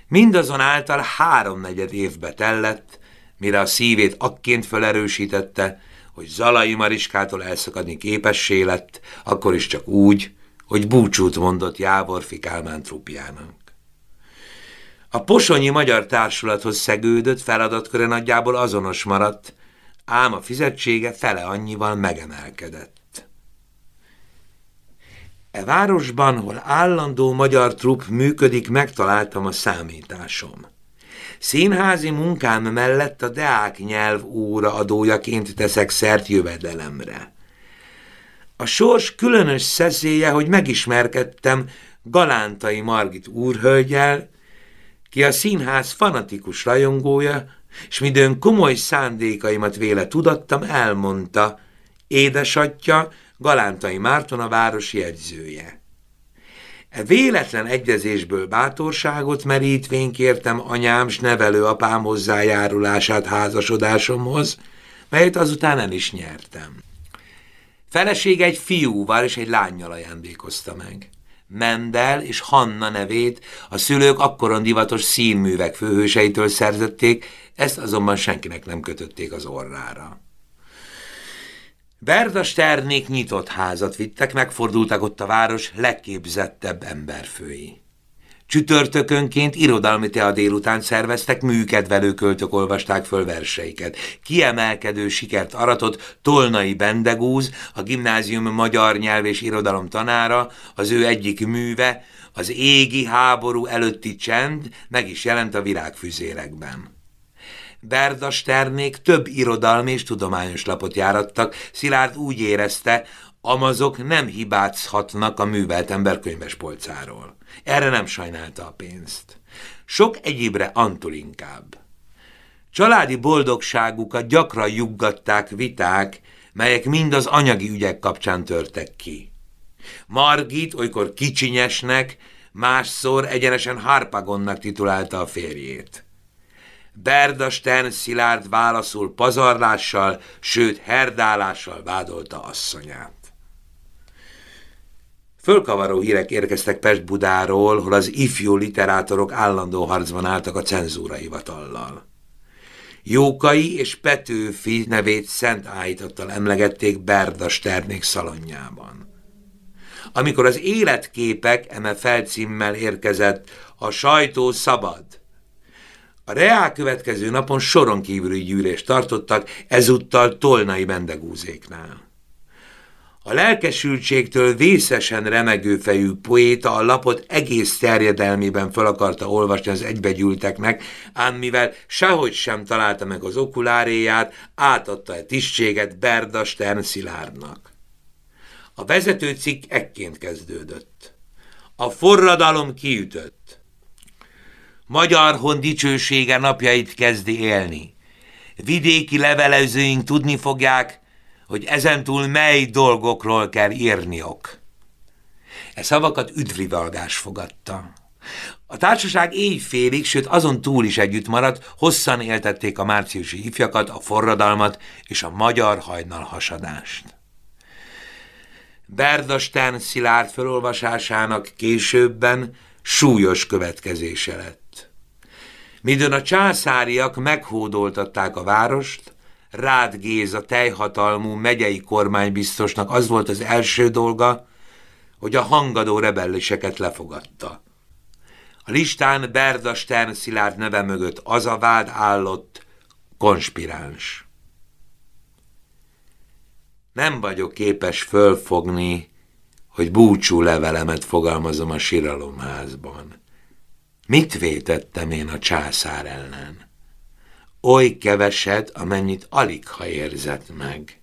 Mindazonáltal háromnegyed évbe tellett, mire a szívét akként felerősítette, hogy Zalai Mariskától elszakadni képessé lett, akkor is csak úgy, hogy búcsút mondott Jávor Fikálmán trupjának. A Posonyi Magyar Társulathoz szegődött feladatköre nagyjából azonos maradt, ám a fizetsége fele annyival megemelkedett. E városban, hol állandó magyar trupp működik, megtaláltam a számításom. Színházi munkám mellett a deák nyelv óra adójaként teszek szert jövedelemre. A sors különös szeszélye, hogy megismerkedtem Galántai Margit úrhölgyel, ki a színház fanatikus rajongója, és midőn komoly szándékaimat véle tudattam, elmondta, édesatja Galántai Márton a városi jegyzője. E véletlen egyezésből bátorságot merítvén kértem anyám s nevelő apám hozzájárulását házasodásomhoz, melyet azután el is nyertem. Feleség egy fiúval és egy lányjal ajándékozta meg. Mendel és Hanna nevét a szülők akkoron divatos színművek főhőseitől szerzették, ezt azonban senkinek nem kötötték az orrára. Berda Sternék nyitott házat vittek, megfordultak ott a város legképzettebb emberfői. Csütörtökönként irodalmi tea délután szerveztek, műkedvelő költök olvasták föl verseiket. Kiemelkedő sikert aratott Tolnai Bendegúz, a gimnázium magyar nyelv és irodalom tanára, az ő egyik műve, az égi háború előtti csend meg is jelent a virágfüzérekben. Berda Sternék több irodalmi és tudományos lapot járattak, Szilárd úgy érezte, amazok nem hibázhatnak a művelt ember könyvespolcáról. Erre nem sajnálta a pénzt. Sok egyébre antul inkább. Családi boldogságukat gyakran juggatták viták, melyek mind az anyagi ügyek kapcsán törtek ki. Margit olykor kicsinyesnek, másszor egyenesen Harpagonnak titulálta a férjét. Berda Stern Szilárd válaszul pazarlással, sőt herdálással vádolta asszonyát. Fölkavaró hírek érkeztek Pest-Budáról, hol az ifjú literátorok állandó harcban álltak a cenzúra hivatallal. Jókai és Petőfi nevét szent állítottal emlegették Berda Sternék szalonjában. Amikor az életképek eme felcímmel érkezett, a sajtó szabad, a reál következő napon soron kívüli gyűlést tartottak, ezúttal Tolnai Bendegúzéknál. A lelkesültségtől vészesen remegő fejű poéta a lapot egész terjedelmében fel akarta olvasni az egybegyűlteknek, ám mivel sehogy sem találta meg az okuláréját, átadta a tisztséget Berda Stern Szilárdnak. A vezetőcikk ekként kezdődött. A forradalom kiütött. Magyar hon dicsősége napjait kezdi élni. Vidéki levelezőink tudni fogják, hogy ezentúl mely dolgokról kell írniok. E szavakat üdvrivalgás fogadta. A társaság éjfélig, sőt azon túl is együtt maradt, hosszan éltették a márciusi ifjakat, a forradalmat és a magyar hajnal hasadást. Berdastán Szilárd felolvasásának későbben súlyos következése lett. Midőn a császáriak meghódoltatták a várost, Rád Géza tejhatalmú megyei kormánybiztosnak az volt az első dolga, hogy a hangadó rebelliseket lefogadta. A listán Berda Stern Szilárd neve mögött az a vád állott, konspiráns. Nem vagyok képes fölfogni, hogy búcsú levelemet fogalmazom a síralomházban. Mit vétettem én a császár ellen? Oly keveset, amennyit alig ha érzett meg.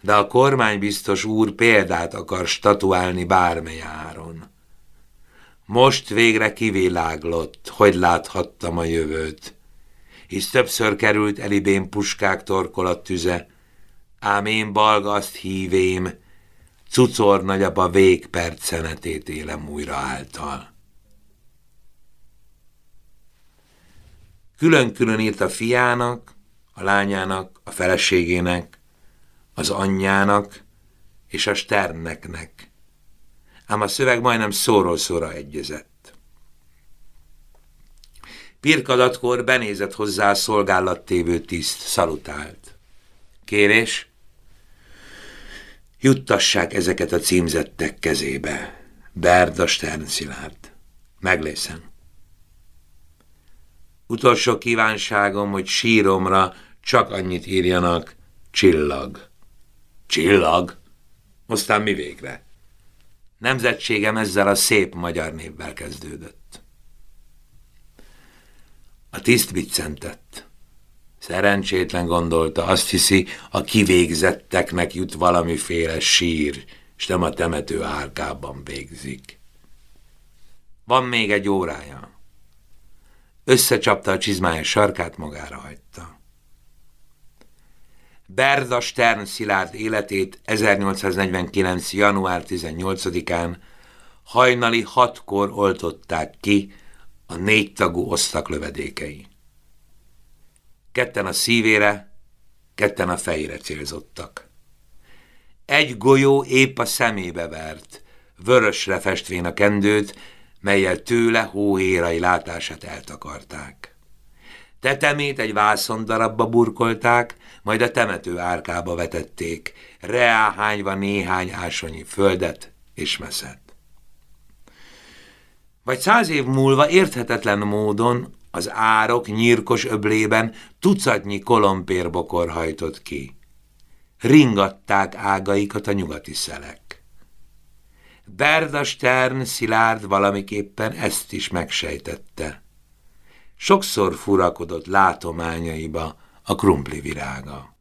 de a kormánybiztos úr példát akar statuálni bármely áron. Most végre kiviláglott, hogy láthattam a jövőt, hisz többször került elibén puskák torkolat tüze, ám én balga azt hívém, cucor nagyapa végpercenetét élem újra által. Külön-külön írt a fiának, a lányának, a feleségének, az anyjának és a sterneknek. Ám a szöveg majdnem szóról szóra egyezett. Pirkadatkor benézett hozzá a szolgálattévő tiszt, szalutált. Kérés, juttassák ezeket a címzettek kezébe. Berda Sternszilárd. Meglészem. Utolsó kívánságom, hogy síromra csak annyit írjanak, csillag. Csillag? Aztán mi végre? Nemzetségem ezzel a szép magyar névvel kezdődött. A tiszt biccentett. Szerencsétlen gondolta, azt hiszi, a kivégzetteknek jut valamiféle sír, és nem a temető árkában végzik. Van még egy órája. Összecsapta a csizmája sarkát, magára hagyta. Berda Stern Szilárd életét 1849. január 18-án hajnali hatkor oltották ki a négy tagú osztak lövedékei. Ketten a szívére, ketten a fejére célzottak. Egy golyó épp a szemébe vert, vörösre festvén a kendőt, melyel tőle hóhérai látását eltakarták. Tetemét egy vászon darabba burkolták, majd a temető árkába vetették, reáhányva néhány ásonyi földet és meszet. Vagy száz év múlva érthetetlen módon az árok nyírkos öblében tucatnyi kolompérbokor hajtott ki. Ringatták ágaikat a nyugati szelek. Berda Stern Szilárd valamiképpen ezt is megsejtette. Sokszor furakodott látományaiba a krumpli virága.